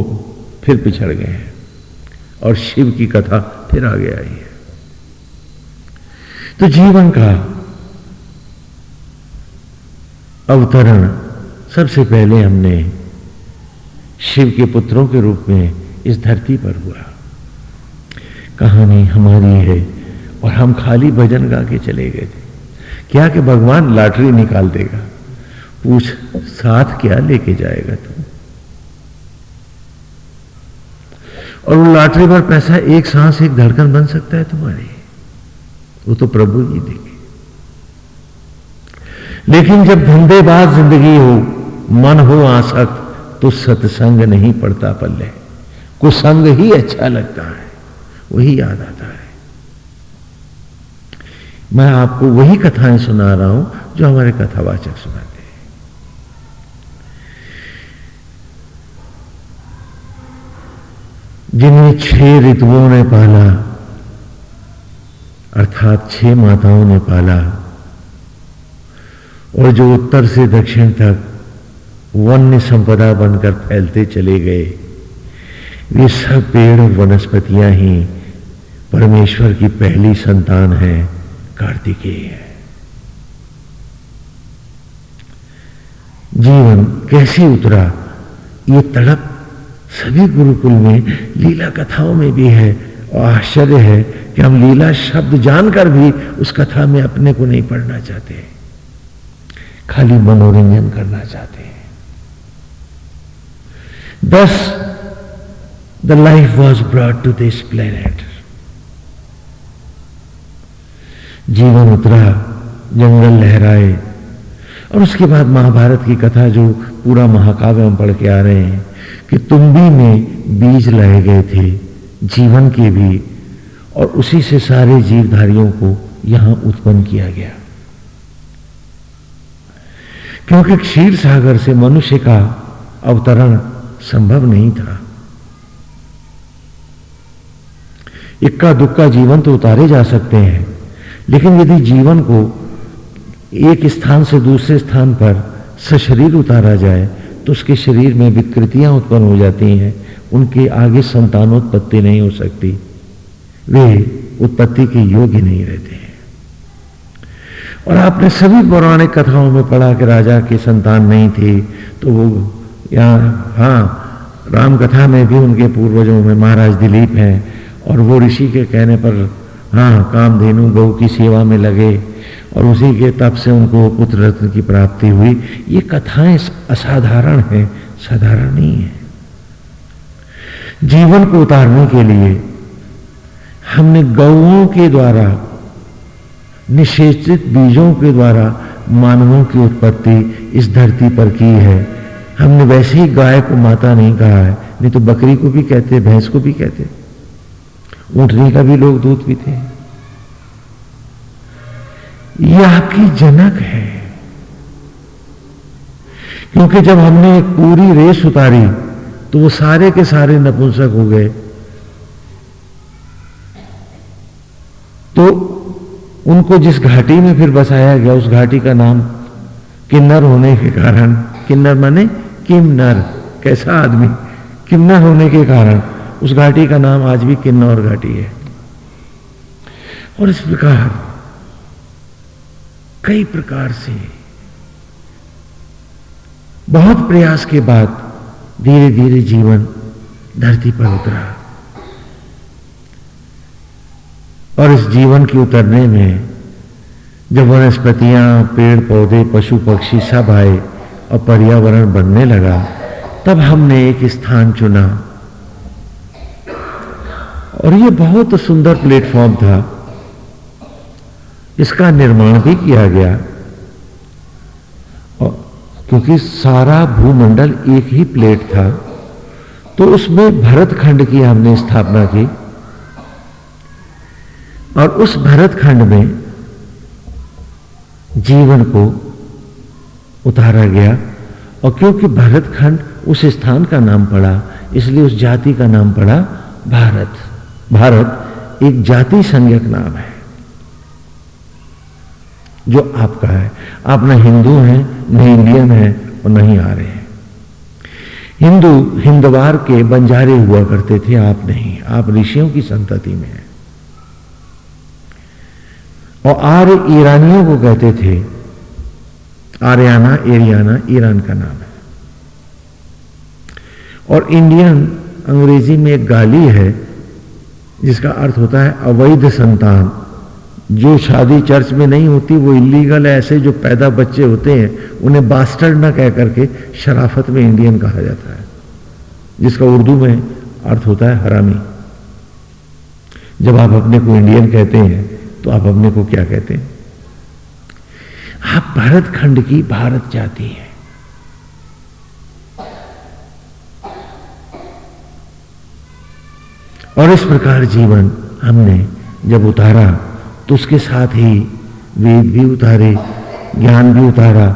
फिर पिछड़ गए हैं। और शिव की कथा फिर आगे आई है। तो जीवन का अवतरण सबसे पहले हमने शिव के पुत्रों के रूप में इस धरती पर हुआ। कहानी हमारी है और हम खाली भजन गा के चले गए थे। क्या कि भगवान लॉटरी निकाल देगा, पूछ साथ क्या लेके जाएगा तू? और वो लॉटरी पर पैसा एक सांस, एक धड़कन बन सकता है तुम्हारी वो तो प्रभु ही देंगे। लेकिन जब धंधेबाज ज़िंदगी हो, मन हो आसक्त तो सत्संग नहीं पड़ता पल्ले। कुसंग ही अच्छा लगता है, वही याद आता है। मैं आपको वही कथाएँ सुना रहा हूँ जो हमारे कथावाचक सुनाते जिन्हें छह ऋतुओं ने पाला, अर्थात छह माताओं ने पाला, और जो उत्तर से दक्षिण तक वन्य संपदा बनकर फैलते चले गए, वे सब पेड़ वनस्पतियाँ ही परमेश्वर की पहली संतान है, कार्तिकेय है। जीवन कैसे उतरा? ये तड़प सभी गुरुकुल में लीला कथाओं में भी है और आश्चर्य है कि हम लीला शब्द जानकर भी उस कथा में अपने को नहीं पढ़ना चाहते खाली मनोरंजन करना चाहते हैं। Thus the life was brought to this planet जीवन उतरा, जंगल लहराए, और उसके बाद महाभारत की कथा जो पूरा महाकाव्य हम पढ़ के आ रहे हैं कि तुम्बी में बीज लाए गए थे, जीवन के भी, और उसी से सारे जीवधारियों को यहाँ उत्पन्न किया गया। क्योंकि क्षीर सागर से मनुष्य का अवतरण संभव नहीं था। इक्का दुक्का जीवन तो उतारे जा सकते हैं, लेकिन यदि जीवन को एक स्थान से दूसरे स्थान पर सशरीर उतारा जाए तो उसके शरीर में विकृतियाँ उत्पन्न हो जाती हैं। उनके आगे संतानोत्पत्ति नहीं हो सकती। वे उत्पत्ति के योग्य नहीं रहते हैं। और आपने सभी पौराणिक कथाओं में पढ़ा कि राजा की संतान नहीं थी तो वो यहाँ हाँ राम कथा में भी उनके पूर्वजों में महाराज दिलीप हैं। और वो ऋषि के कहने पर हाँ कामधेनु गौ की सेवा में लगे। और उसी के तप से उनको पुत्र रत्न की प्राप्ति हुई। ये कथाएँ असाधारण है साधारण नहीं है। जीवन को उतारने के लिए हमने गौओं के द्वारा, निषेचित बीजों के द्वारा मानवों की उत्पत्ति इस धरती पर की है। हमने वैसे ही गाय को माता नहीं कहा है, नहीं तो बकरी को भी कहते, भैंस को भी कहते। ऊंटनी का भी लोग दूध पीते हैं। यह आपकी जनक है। क्योंकि जब हमने एक पूरी रेस उतारी तो वो सारे के सारे नपुंसक हो गए। तो उनको जिस घाटी में फिर बसाया गया, उस घाटी का नाम किन्नर होने के कारण, किन्नर माने किमनर कैसा आदमी, किन्नर होने के कारण, उस घाटी का नाम आज भी किन्नौर घाटी है। और इस प्रकार कई प्रकार से। बहुत प्रयास के बाद धीरे धीरे जीवन धरती पर उतरा। और इस जीवन के उतरने में जब वनस्पतियाँ पेड़ पौधे पशु पक्षी सब आए और पर्यावरण बनने लगा, तब हमने एक स्थान चुना। और ये बहुत सुंदर प्लेटफॉर्म था। इसका निर्माण भी किया गया। और क्योंकि सारा भूमंडल एक ही प्लेट था तो उसमें भरत खंड की हमने स्थापना की। और उस भरत खंड में जीवन को उतारा गया। और क्योंकि भरत खंड उस स्थान का नाम पड़ा, इसलिए उस जाति का नाम पड़ा भारत। भारत एक जाति संज्ञक नाम है। जो आपका है। आप ना हिंदू हैं, न इंडियन हैं और न ही आ रहे हैं। हिंदू हिंदवार के बंजारे हुआ करते थे, आप नहीं। आप ऋषियों की संतति में हैं। और आर्य ईरानियों को कहते थे, आर्याना एरियाना ईरान का नाम है। और इंडियन अंग्रेज़ी में एक गाली है, जिसका अर्थ होता है अवैध संतान। जो शादी चर्च में नहीं होती, वो इलीगल है, ऐसे जो पैदा बच्चे होते हैं, उन्हें बास्टर्ड ना कह करके शराफत में इंडियन कहा जाता है। जिसका उर्दू में अर्थ होता है हरामी। जब आप अपने को इंडियन कहते हैं तो आप अपने को क्या कहते हैं? आप भारत खंड की भारत जाति है। और इस प्रकार जीवन हमने जब उतारा तो उसके साथ ही वेद भी उतारे, ज्ञान भी उतारा,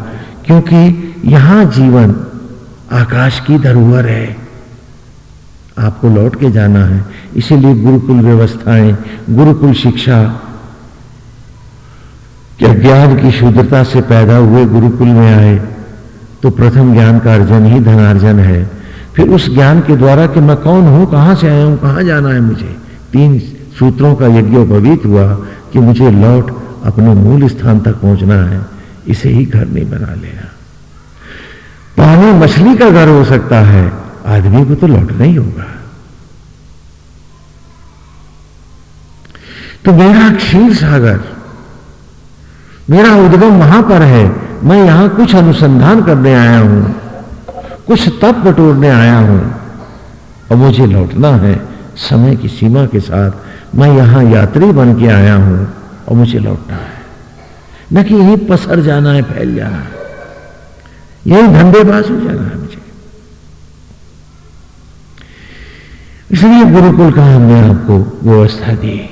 क्योंकि यहाँ जीवन आकाश की धरोहर है। आपको लौट के जाना है। इसीलिए गुरुकुल व्यवस्थाएँ, गुरुकुल शिक्षा क्या ज्ञान की शुद्धता से पैदा हुए गुरुकुल में आए तो प्रथम ज्ञान का अर्जन ही धनार्जन है। फिर उस ज्ञान के द्वारा कि मैं कौन हूँ, कहाँ से आया हूँ, कहाँ जाना है मुझे? तीन सूत्रों का यज्ञ यज्ञोपवीत हुआ। कि मुझे लौट अपने मूल स्थान तक पहुँचना है, इसे ही घर नहीं बना लेना। पानी मछली का घर हो सकता है, आदमी को तो लौटना ही होगा। तो मेरा क्षीर सागर, मेरा उद्गम वहाँ पर है, मैं यहाँ कुछ अनुसंधान करने आया हूँ, कुछ तप बटोरने आया हूँ, और मुझे लौटना है समय की सीमा के साथ मैं यहाँ यात्री बन के आया हूँ और मुझे लौटना है। न कि यही पसर जाना है, फैल जाना है। यही धंधेबाज हो जाना है मुझे। इसलिए गुरुकुल का हमने आपको व्यवस्था दी।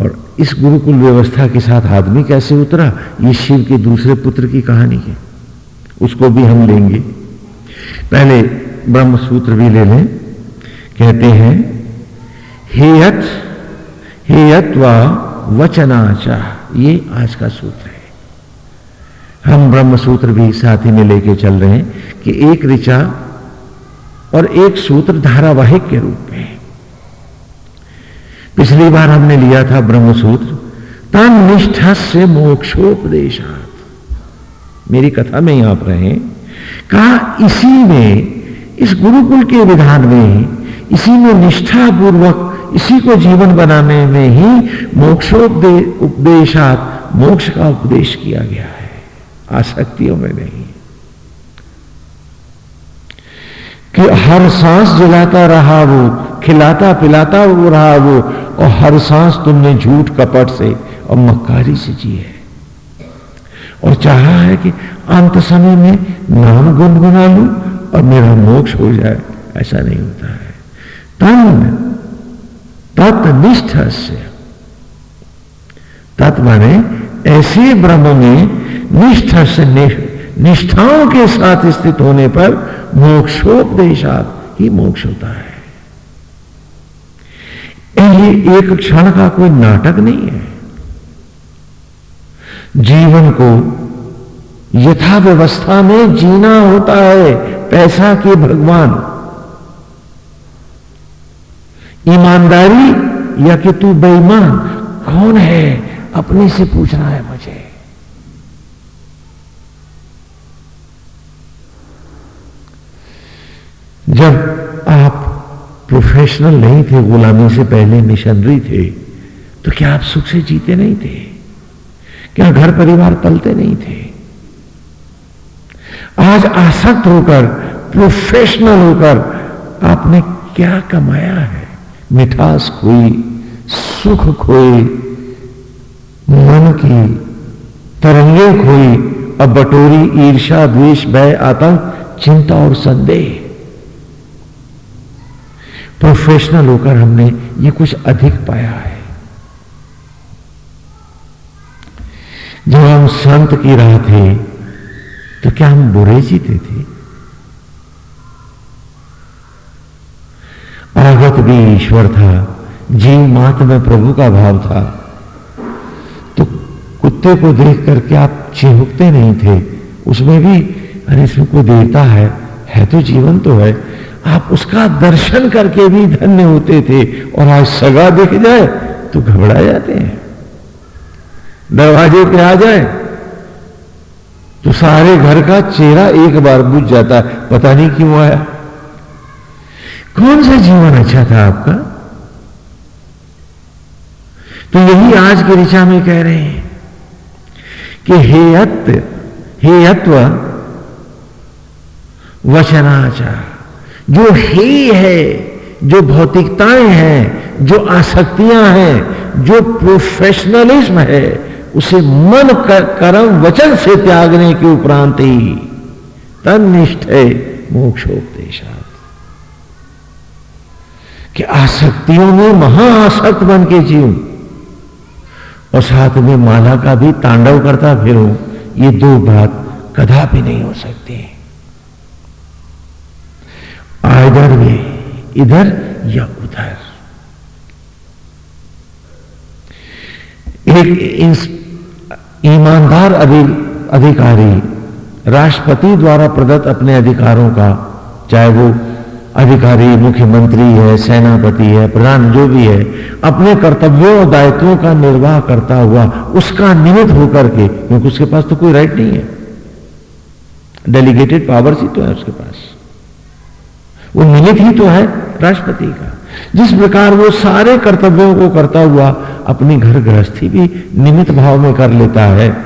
और इस गुरुकुल व्यवस्था के साथ आदमी कैसे उतरा, ये शिव के दूसरे पुत्र की कहानी है। उसको भी हम लेंगे। पहले ब्रह्म सूत्र भी ले लें। कहते हैं हेयत हेयत व वचनाचा। ये आज का सूत्र है। हम ब्रह्म सूत्र भी साथ ही में लेके चल रहे हैं कि एक ऋचा और एक सूत्र धारावाहिक के रूप में। पिछली बार हमने लिया था ब्रह्म सूत्र तन निष्ठा से मोक्षोपदेशात। मेरी कथा में यहाँ पर रहे कहा इसी में, इस गुरुकुल के विधान में, इसी में निष्ठा पूर्वक इसी को जीवन बनाने में ही मोक्षोपदे, उपदेशात, मोक्ष का उपदेश किया गया है। आसक्तियों में नहीं। कि हर सांस जलाता रहा वो, खिलाता पिलाता वो रहा वो, और हर सांस तुमने झूठ कपट से और मक्कारी से जी है। और चाहा है कि अंत समय में नाम गुनगुना लू और मेरा मोक्ष हो जाए, ऐसा नहीं होता है। तन तत्निष्ठ से तत् माने ऐसे ब्रह्म में निष्ठ से निष्ठाओं के साथ स्थित होने पर मोक्षोपदेशात ही मोक्ष होता है। ये एक क्षण का कोई नाटक नहीं है। जीवन को यथा व्यवस्था में जीना होता है, पैसा के भगवान ईमानदारी या कि तू बेईमान? कौन है? अपने से पूछना है मुझे। जब आप प्रोफेशनल नहीं थे, गुलामी से पहले मिशनरी थे तो क्या आप सुख से जीते नहीं थे? क्या घर परिवार पलते नहीं थे? आज आसक्त होकर प्रोफेशनल होकर आपने क्या कमाया है? मिठास खोई सुख खोई मन की तरंगे खोई अब बटोरी ईर्षा द्वेष भय आतंक चिंता और संदेह। प्रोफेशनल होकर हमने ये कुछ अधिक पाया है। जब हम संत की राह थे तो क्या हम बुरे जीते थे? आगत भी ईश्वर था, जीव मात्र में प्रभु का भाव था। तो कुत्ते को देख करके आप चिहुकते नहीं थे। उसमें भी, अरे इसमें कोई देवता है है तो जीवन तो है। आप उसका दर्शन करके भी धन्य होते थे और आज सगा दिख जाए तो घबरा जाते हैं। दरवाजे पे आ जाए तो सारे घर का चेहरा एक बार बुझ जाता है। पता नहीं क्यों आया। कौन सा जीवन अच्छा था आपका? तो यही आज की ऋचा में कह रहे हैं कि हेयत हेयत्व वचनाचार जो हे है जो भौतिकताएँ हैं जो आसक्तियाँ हैं जो प्रोफेशनलिज्म है उसे मन कर, कर्म वचन से त्यागने के उपरांत ही तन निष्ठ है मोक्षोपदेशा कि आसक्तियों में महाआसक्त बन के जीव और साथ में माला का भी तांडव करता फिरूं, ये दो बात कदापि नहीं हो सकती। आइदर वे इधर या उधर। एक ईमानदार अधिकारी राष्ट्रपति द्वारा प्रदत्त अपने अधिकारों का, चाहे वो अधिकारी, मुख्यमंत्री है, सेनापति है, प्रधान जो भी है, अपने कर्तव्यों और दायित्वों का निर्वाह करता हुआ उसका निमित्त होकर के, क्योंकि उसके पास तो कोई राइट नहीं है। डेलीगेटेड पावर्स ही तो है उसके पास। वो निमित ही तो है राष्ट्रपति का। जिस प्रकार वो सारे कर्तव्यों को करता हुआ अपनी घर गृहस्थी भी निमित भाव में कर लेता है,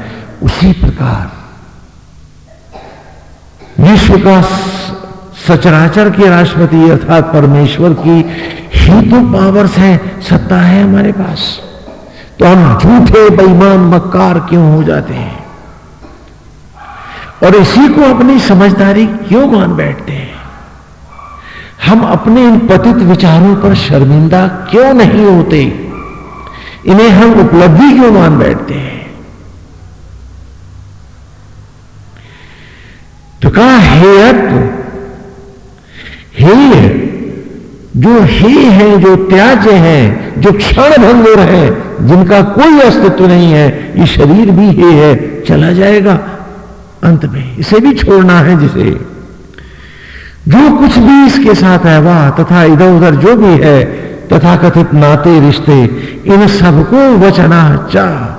उसी प्रकार विश्व का सचराचर के राष्ट्रपति अर्थात परमेश्वर की ही तो पावर्स है, सत्ता है हमारे पास। तो हम झूठे, बेईमान, मक्कार क्यों हो जाते हैं? और इसी को अपनी समझदारी क्यों मान बैठते हैं? हम अपने इन पतित विचारों पर शर्मिंदा क्यों नहीं होते? इन्हें हम उपलब्धि क्यों मान बैठते हैं? तो कहा हेयत्व हेय जो हे है, जो त्याज्य है, जो क्षण भंगुर है, जिनका कोई अस्तित्व नहीं है, ये शरीर भी हे है, चला जाएगा। अंत में इसे भी छोड़ना है जिसे। जो कुछ भी इसके साथ है, वह, तथा इधर उधर जो भी है तथा कथित नाते, रिश्ते, इन सबको वचना चा।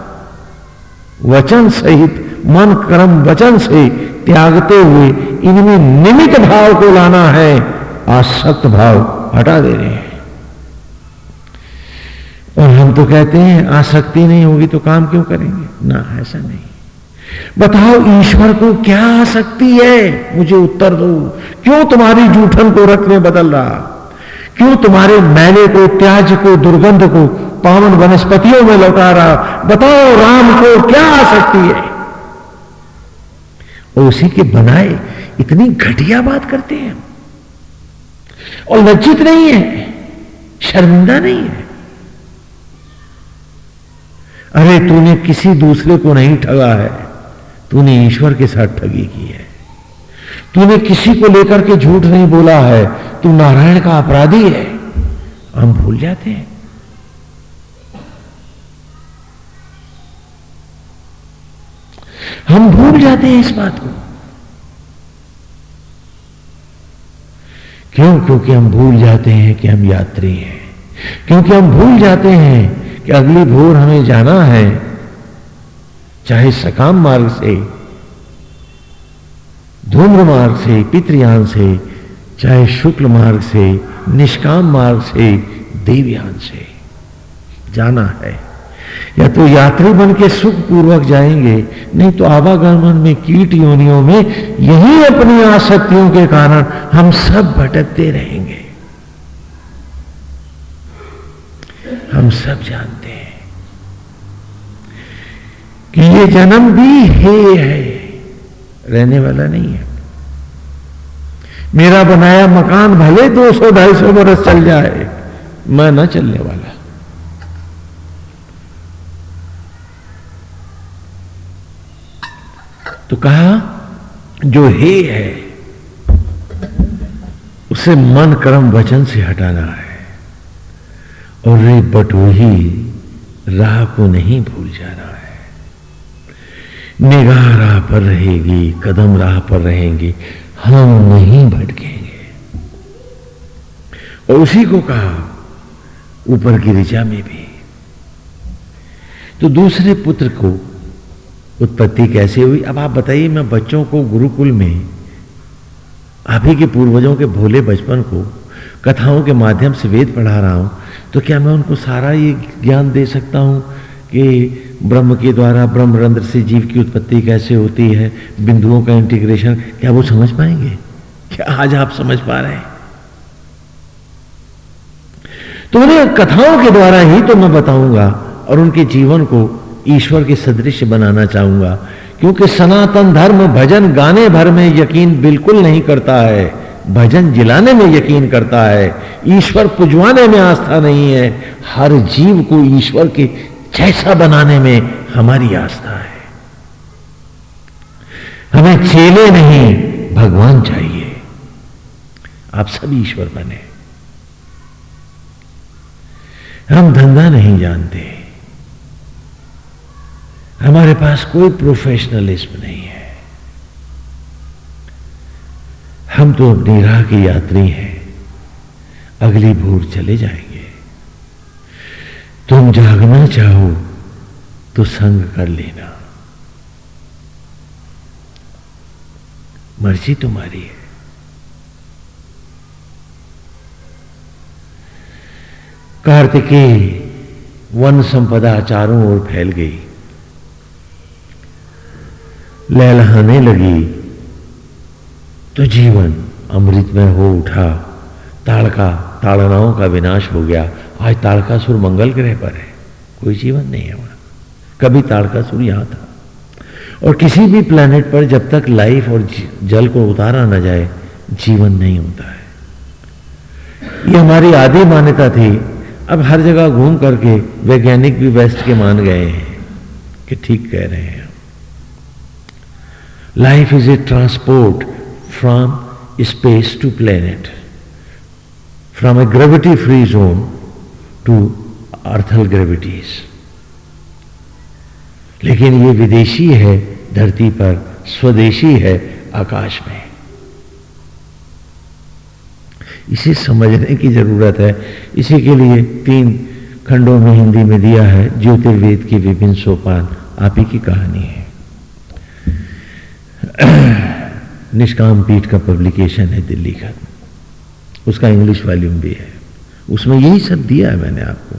वचन सहित मन कर्म वचन से त्यागते हुए इनमें निमित भाव को लाना है। आसक्त भाव हटा दे रहे हैं। और हम तो कहते हैं, आसक्ति नहीं होगी तो काम क्यों करेंगे? ना, ऐसा नहीं। बताओ, ईश्वर को क्या आसक्ति है? मुझे उत्तर दो। क्यों तुम्हारी जूठन को रथ में बदल रहा? क्यों तुम्हारे मैले को, त्याज को, दुर्गंध को, पावन वनस्पतियों में लौटा रहा? बताओ, राम को क्या आसक्ति है? और उसी के बनाए इतनी घटिया बात करते हैं और लज्जित नहीं है, शर्मिंदा नहीं है। अरे, तूने किसी दूसरे को नहीं ठगा है, तूने ईश्वर के साथ ठगी की है। तूने किसी को लेकर के झूठ नहीं बोला है, तू नारायण का अपराधी है। हम भूल जाते हैं। हम भूल जाते हैं इस बात को। क्यों? क्योंकि हम भूल जाते हैं कि हम यात्री हैं। क्योंकि हम भूल जाते हैं कि अगली भोर हमें जाना है, चाहे सकाम मार्ग से, धूम्र मार्ग से, पितृयान से, चाहे शुक्ल मार्ग से, निष्काम मार्ग से, देवयान से जाना है। या तो यात्री बन के सुख पूर्वक जाएँगे, नहीं तो आवागमन में, कीट योनियों में, यही अपनी आसक्तियों के कारण हम सब भटकते रहेंगे। हम सब जानते हैं कि ये जन्म भी हे है, रहने वाला नहीं है। मेरा बनाया मकान भले 200 250 बरस चल जाए, मैं ना चलने वाला। कहा, जो हे है, उसे मन कर्म वचन से हटाना है और रे बटोही राह को नहीं भूल जाना है। निगाह राह पर रहेगी, कदम राह पर रहेंगे, हम नहीं भटकेंगे। और उसी को कहा, ऊपर की ऋचा में भी। तो दूसरे पुत्र को उत्पत्ति कैसे हुई? अब आप बताइए, मैं बच्चों को गुरुकुल में आप ही के पूर्वजों के भोले बचपन को, कथाओं के माध्यम से वेद पढ़ा रहा हूँ तो क्या मैं उनको सारा ये ज्ञान दे सकता हूँ कि ब्रह्म के द्वारा ब्रह्म रंध्र से जीव की उत्पत्ति कैसे होती है, बिंदुओं का इंटीग्रेशन क्या वो समझ पाएँगे? क्या आज आप समझ पा रहे हैं? तो उन्हें कथाओं के द्वारा ही तो मैं बताऊँगा और उनके जीवन को ईश्वर के सदृश बनाना चाहूँगा। क्योंकि सनातन धर्म भजन गाने भर में यकीन बिल्कुल नहीं करता है। भजन जिलाने में यकीन करता है। ईश्वर पुजवाने में आस्था नहीं है। हर जीव को ईश्वर के जैसा बनाने में हमारी आस्था है। हमें चेले नहीं, भगवान चाहिए। आप सब ईश्वर बने। हम धंधा नहीं जानते। हमारे पास कोई प्रोफेशनलिज्म नहीं है। हम तो अपनी राह के यात्री हैं। अगली भूर चले जाएँगे। तुम जागना चाहो तो संग कर लेना। मर्ज़ी तुम्हारी है। कार्तिकेय वन संपदा चारों ओर फैल गई। लहलहाने लगी। तो जीवन अमृतमय हो उठा। ताड़का, ताड़नाओं का विनाश हो गया। आज ताड़कासुर मंगल ग्रह पर है। कोई जीवन नहीं है वहाँ। कभी ताड़कासुर यहाँ था। और किसी भी प्लेनेट पर जब तक लाइफ और जल को उतारा ना जाए, जीवन नहीं होता है। ये हमारी आदि मान्यता थी। अब हर जगह घूम करके वैज्ञानिक भी वेस्ट के मान गए हैं कि ठीक कह रहे हैं। Life is a transport from space to planet from a gravity free zone to earthly gravities लेकिन ये विदेशी है, धरती पर, स्वदेशी है, आकाश में। इसे समझने की ज़रूरत है। इसी के लिए तीन खंडों में हिंदी में दिया है, ज्योतिर्वेद के विभिन्न सोपान, आप ही की कहानी है। निष्काम पीठ का पब्लिकेशन है दिल्ली का। उसका इंग्लिश वॉल्यूम भी है। उसमें यही सब दिया है मैंने आपको।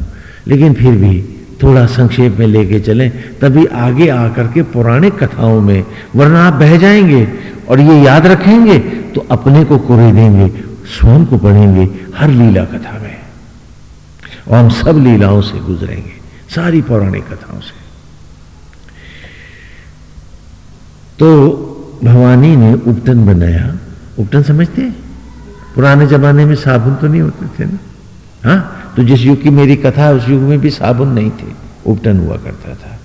लेकिन फिर भी थोड़ा संक्षेप में लेके चलें, तभी आगे आकर के पौराणिक कथाओं में, वरना आप बह जाएँगे और ये याद रखेंगे तो अपने को कुरे देंगे, स्वयं को पढ़ेंगे, हर लीला कथा में। और हम सब लीलाओं से गुजरेंगे, सारी पौराणिक कथाओं से। तो भवानी ने उपटन बनाया। उपटन समझते हैं? पुराने जमाने में साबुन तो नहीं होते थे ना? हाँ? तो जिस युग की मेरी कथा है, उस युग में भी साबुन नहीं थे। उपटन हुआ करता था।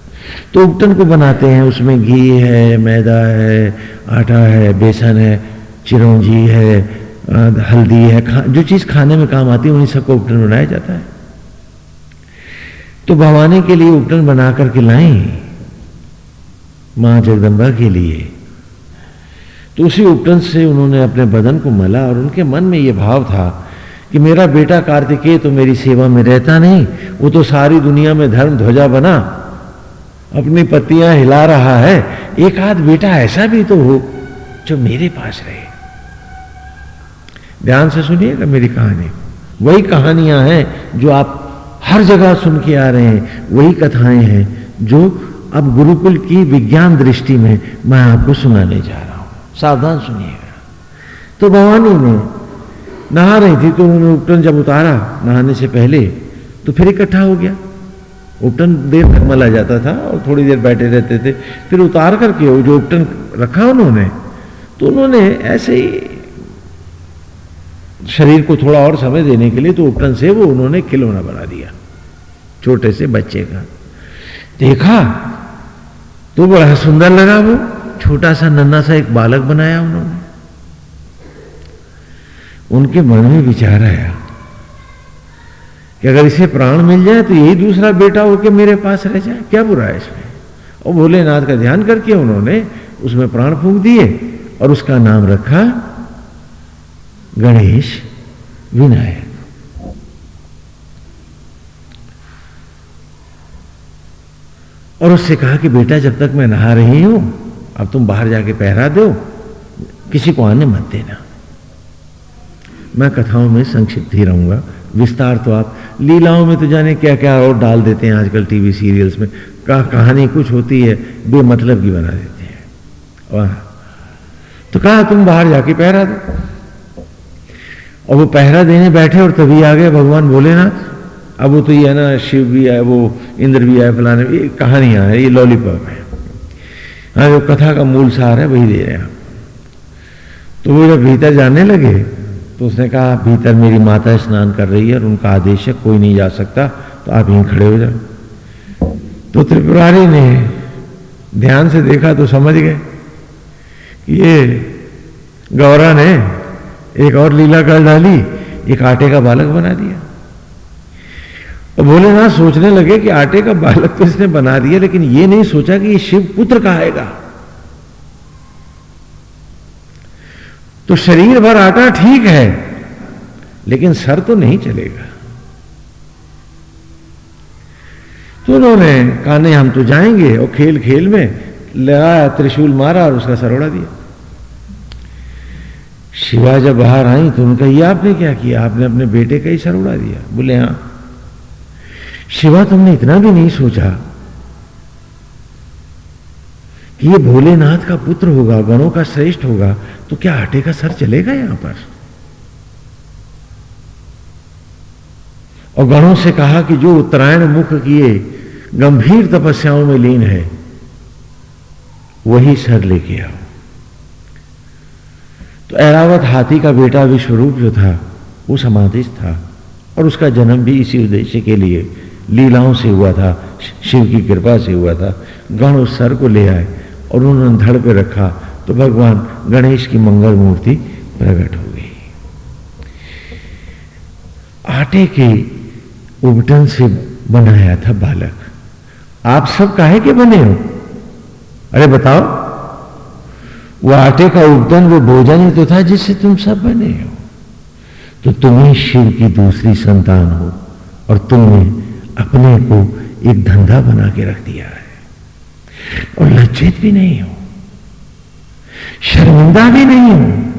तो उपटन को बनाते हैं, उसमें घी है, मैदा है, आटा है, बेसन है, चिरौंजी है हल्दी है जो चीज़ खाने में काम आती है, उन्हीं सबको उपटन बनाया जाता है। तो भवानी के लिए उपटन बना करके लाई माँ जगदम्बा के लिए। तो उसी उपटन से उन्होंने अपने बदन को मला और उनके मन में यह भाव था कि मेरा बेटा कार्तिकेय तो मेरी सेवा में रहता नहीं, वो तो सारी दुनिया में धर्म ध्वजा बना, अपनी पत्तियाँ हिला रहा है, एक आध बेटा ऐसा भी तो हो जो मेरे पास रहे। ध्यान से सुनिएगा मेरी कहानी। वही कहानियाँ हैं जो आप हर जगह सुन के आ रहे हैं, वही कथाएँ हैं जो अब गुरुकुल की विज्ञान दृष्टि में मैं आपको सुनाने जा रहा हूँ। सावधान सुनिएगा। तो भवानी ने नहा रही थी तो उन्होंने उपटन जब उतारा, नहाने से पहले तो फिर इकट्ठा हो गया। उपटन देर तक मला जाता था और थोड़ी देर बैठे रहते थे। फिर उतार करके जो उपटन रखा उन्होंने तो उन्होंने ऐसे ही शरीर को थोड़ा और समय देने के लिए तो उपटन से वो उन्होंने खिलौना बना दिया, छोटे से बच्चे का। देखा तो बड़ा सुंदर लगा वो। छोटा सा नन्ना सा एक बालक बनाया उन्होंने। उनके मन में विचार आया कि अगर इसे प्राण मिल जाए तो यही दूसरा बेटा होके मेरे पास रह जाए, क्या बुरा है इसमें? और भोलेनाथ का ध्यान करके उन्होंने उसमें प्राण फूक दिए और उसका नाम रखा गणेश विनायक। और उससे कहा कि बेटा, जब तक मैं नहा रही हूँ अब तुम बाहर जाके पहरा दो। किसी को आने मत देना। मैं कथाओं में संक्षिप्त ही रहूँगा। विस्तार तो आप लीलाओं में तो जाने क्या क्या और डाल देते हैं आजकल टीवी सीरियल्स में। का कहानी कुछ होती है, बेमतलब की बना देते हैं। और तो कहा, तुम बाहर जाके पहरा दो। और वो पहरा देने बैठे और तभी आ गए भगवान भोलेनाथ। अब वो तो ये है ना, शिव भी आए, वो इंद्र भी आए, फलाने कहानियाँ है, ये लॉलीपॉप है। हाँ जो कथा का मूल सार है, वही दे रहे हैं। तो वो जब भीतर जाने लगे तो उसने कहा, भीतर मेरी माता स्नान कर रही है और उनका आदेश है, कोई नहीं जा सकता तो आप यहीं खड़े हो जाओ। तो त्रिपुरारी ने ध्यान से देखा तो समझ गए कि ये गौरा ने एक और लीला कर डाली, एक आटे का बालक बना दिया। बोले ना सोचने लगे कि आटे का बालक तो इसने बना दिया, लेकिन ये नहीं सोचा कि ये शिव पुत्र कहाएगा तो शरीर भर आटा ठीक है, लेकिन सर तो नहीं चलेगा। तो उन्होंने कहा नहीं हम तो जाएँगे, और खेल खेल में लगाया, त्रिशूल मारा और उसका सर उड़ा दिया। शिवा जब बाहर आई तो उनका ये आपने क्या किया? आपने अपने बेटे का ही सर उड़ा दिया? बोले, हाँ। शिवा तुमने इतना भी नहीं सोचा कि ये भोलेनाथ का पुत्र होगा, गणों का श्रेष्ठ होगा तो क्या आटे का सर चलेगा यहाँ पर? और गणों से कहा कि जो उत्तरायण मुख किए गंभीर तपस्याओं में लीन है, वही सर लेके आओ। तो ऐरावत हाथी का बेटा विश्वरूप जो था, वो समाधिस्थ था, और उसका जन्म भी इसी उद्देश्य के लिए लीलाओं से हुआ था, शिव की कृपा से हुआ था। गण उस सर को ले आए और उन्होंने धड़ पे रखा तो भगवान गणेश की मंगल मूर्ति प्रकट हो गई। आटे के उबटन से बनाया था बालक। आप सब काहे के बने हो? अरे बताओ, वो आटे का उपटन वो भोजन ही तो था जिससे तुम सब बने हो। तो तुम्हें शिव की दूसरी संतान हो और तुमने अपने को एक धंधा बना के रख दिया है। और लज्जित भी नहीं हो। शर्मिंदा भी नहीं हो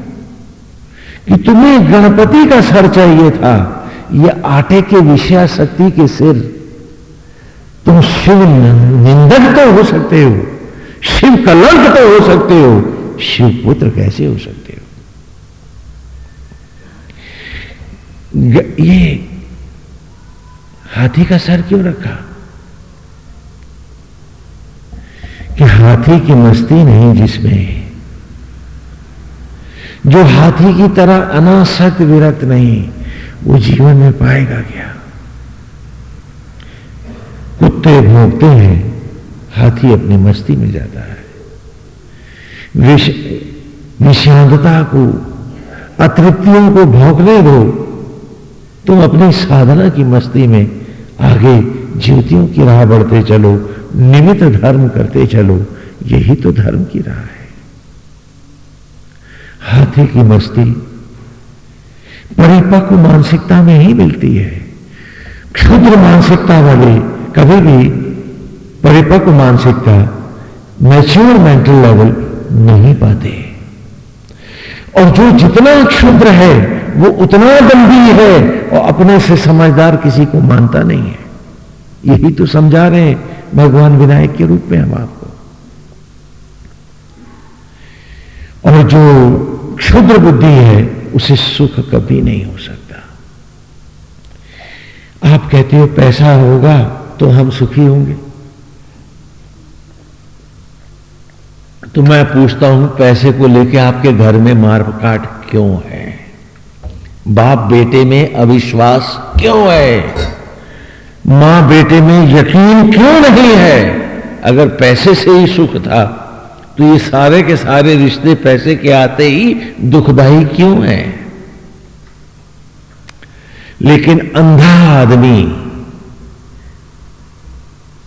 कि तुम्हें गणपति का सर चाहिए था। यह आटे के विषया शक्ति के सिर। तुम शिव निंदक तो हो सकते हो। शिव कलंक तो हो सकते हो। शिव पुत्र कैसे हो सकते हो? ये हाथी का सर क्यों रखा? कि हाथी की मस्ती नहीं जिसमें, जो हाथी की तरह अनासक्त विरक्त नहीं, वो जीवन में पाएगा क्या? कुत्ते भोगते हैं, हाथी अपनी मस्ती में जाता है। विष विषांतता को, अतृप्तियों को भोंकने दो। तुम अपनी साधना की मस्ती में आगे ज्योतियों की राह बढ़ते चलो निमित धर्म करते चलो, यही तो धर्म की राह है। हाथी की मस्ती परिपक्व मानसिकता में ही मिलती है। क्षुद्र मानसिकता वाले कभी भी परिपक्व मानसिकता मैच्योर मेंटल लेवल नहीं पाते। और जो जितना क्षुद्र है वो उतना गंभीर है और अपने से समझदार किसी को मानता नहीं है। यही तो समझा रहे हैं भगवान विनायक के रूप में हम आपको। और जो क्षुद्र बुद्धि है, उसे सुख कभी नहीं हो सकता। आप कहते हो पैसा होगा तो हम सुखी होंगे। तो मैं पूछता हूँ, पैसे को लेके आपके घर में मार काट क्यों है? बाप बेटे में अविश्वास क्यों है? माँ बेटे में यकीन क्यों नहीं है? अगर पैसे से ही सुख था तो ये सारे के सारे रिश्ते पैसे के आते ही दुखदाई क्यों है? लेकिन अंधा आदमी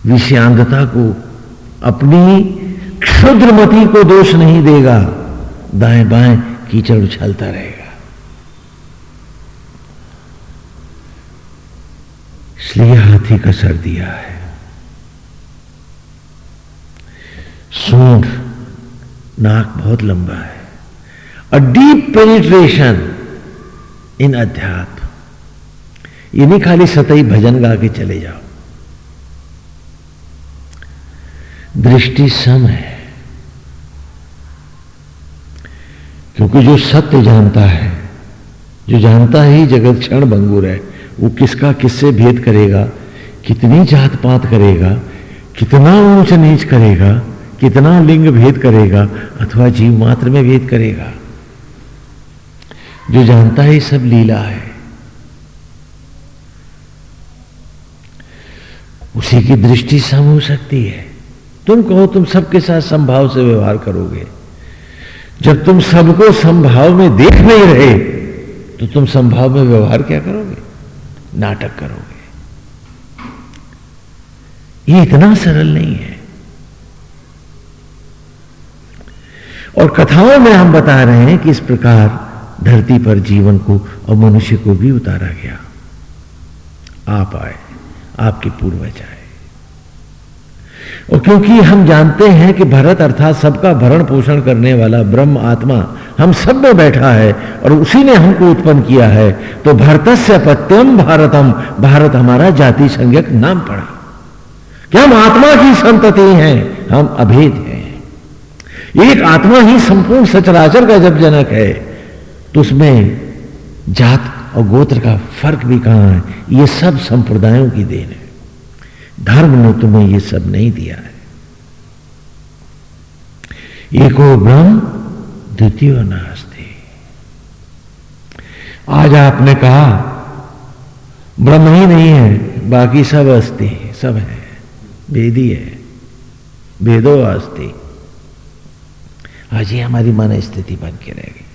विषयांधता को, अपनी क्षुद्रमती को दोष नहीं देगा। दाएँ बाएँ कीचड़ उछलता रहेगा। इसलिए हाथी का सर दिया है। सूंड नाक बहुत लंबा है। अ डीप पेनिट्रेशन इन अध्यात्म। ये नहीं खाली सतही भजन गा के चले जाओ। दृष्टि सम है। क्योंकि जो सत्य जानता है, जो जानता ही जगत क्षण भंगुर है वो किसका किससे भेद करेगा? कितनी जात पात करेगा? कितना ऊंच नीच करेगा? कितना लिंग भेद करेगा? अथवा जीव मात्र में भेद करेगा? जो जानता है सब लीला है। उसी की दृष्टि सम हो सकती है। तुम कहो, तुम सबके साथ संभाव से व्यवहार करोगे। जब तुम सबको संभाव में देख नहीं रहे तो तुम संभाव में व्यवहार क्या करोगे? नाटक करोगे। ये इतना सरल नहीं है। और कथाओं में हम बता रहे हैं कि इस प्रकार धरती पर जीवन को और मनुष्य को भी उतारा गया। आप आए, आपके पूर्वज आए। और क्योंकि हम जानते हैं कि भरत अर्थात सबका भरण पोषण करने वाला ब्रह्म आत्मा हम सब में बैठा है और उसी ने हमको उत्पन्न किया है तो भरत से अपत्यम भारतम, भारत हमारा जाति संज्ञक नाम पड़ा। क्या हम आत्मा की संतति हैं? हम अभेद हैं। एक आत्मा ही संपूर्ण सचराचर का जब जनक है तो उसमें जात और गोत्र का फ़र्क भी कहाँ है? ये सब संप्रदायों की देन है। धर्म ने तुम्हें ये सब नहीं दिया है। एको ब्रह्म द्वितीय नास्ते। आज आपने कहा, ब्रह्म ही नहीं है, बाकी सब अस्थि सब है। वेदी है, वेदो अस्थि आज ये हमारी मन स्थिति बन के रह गई।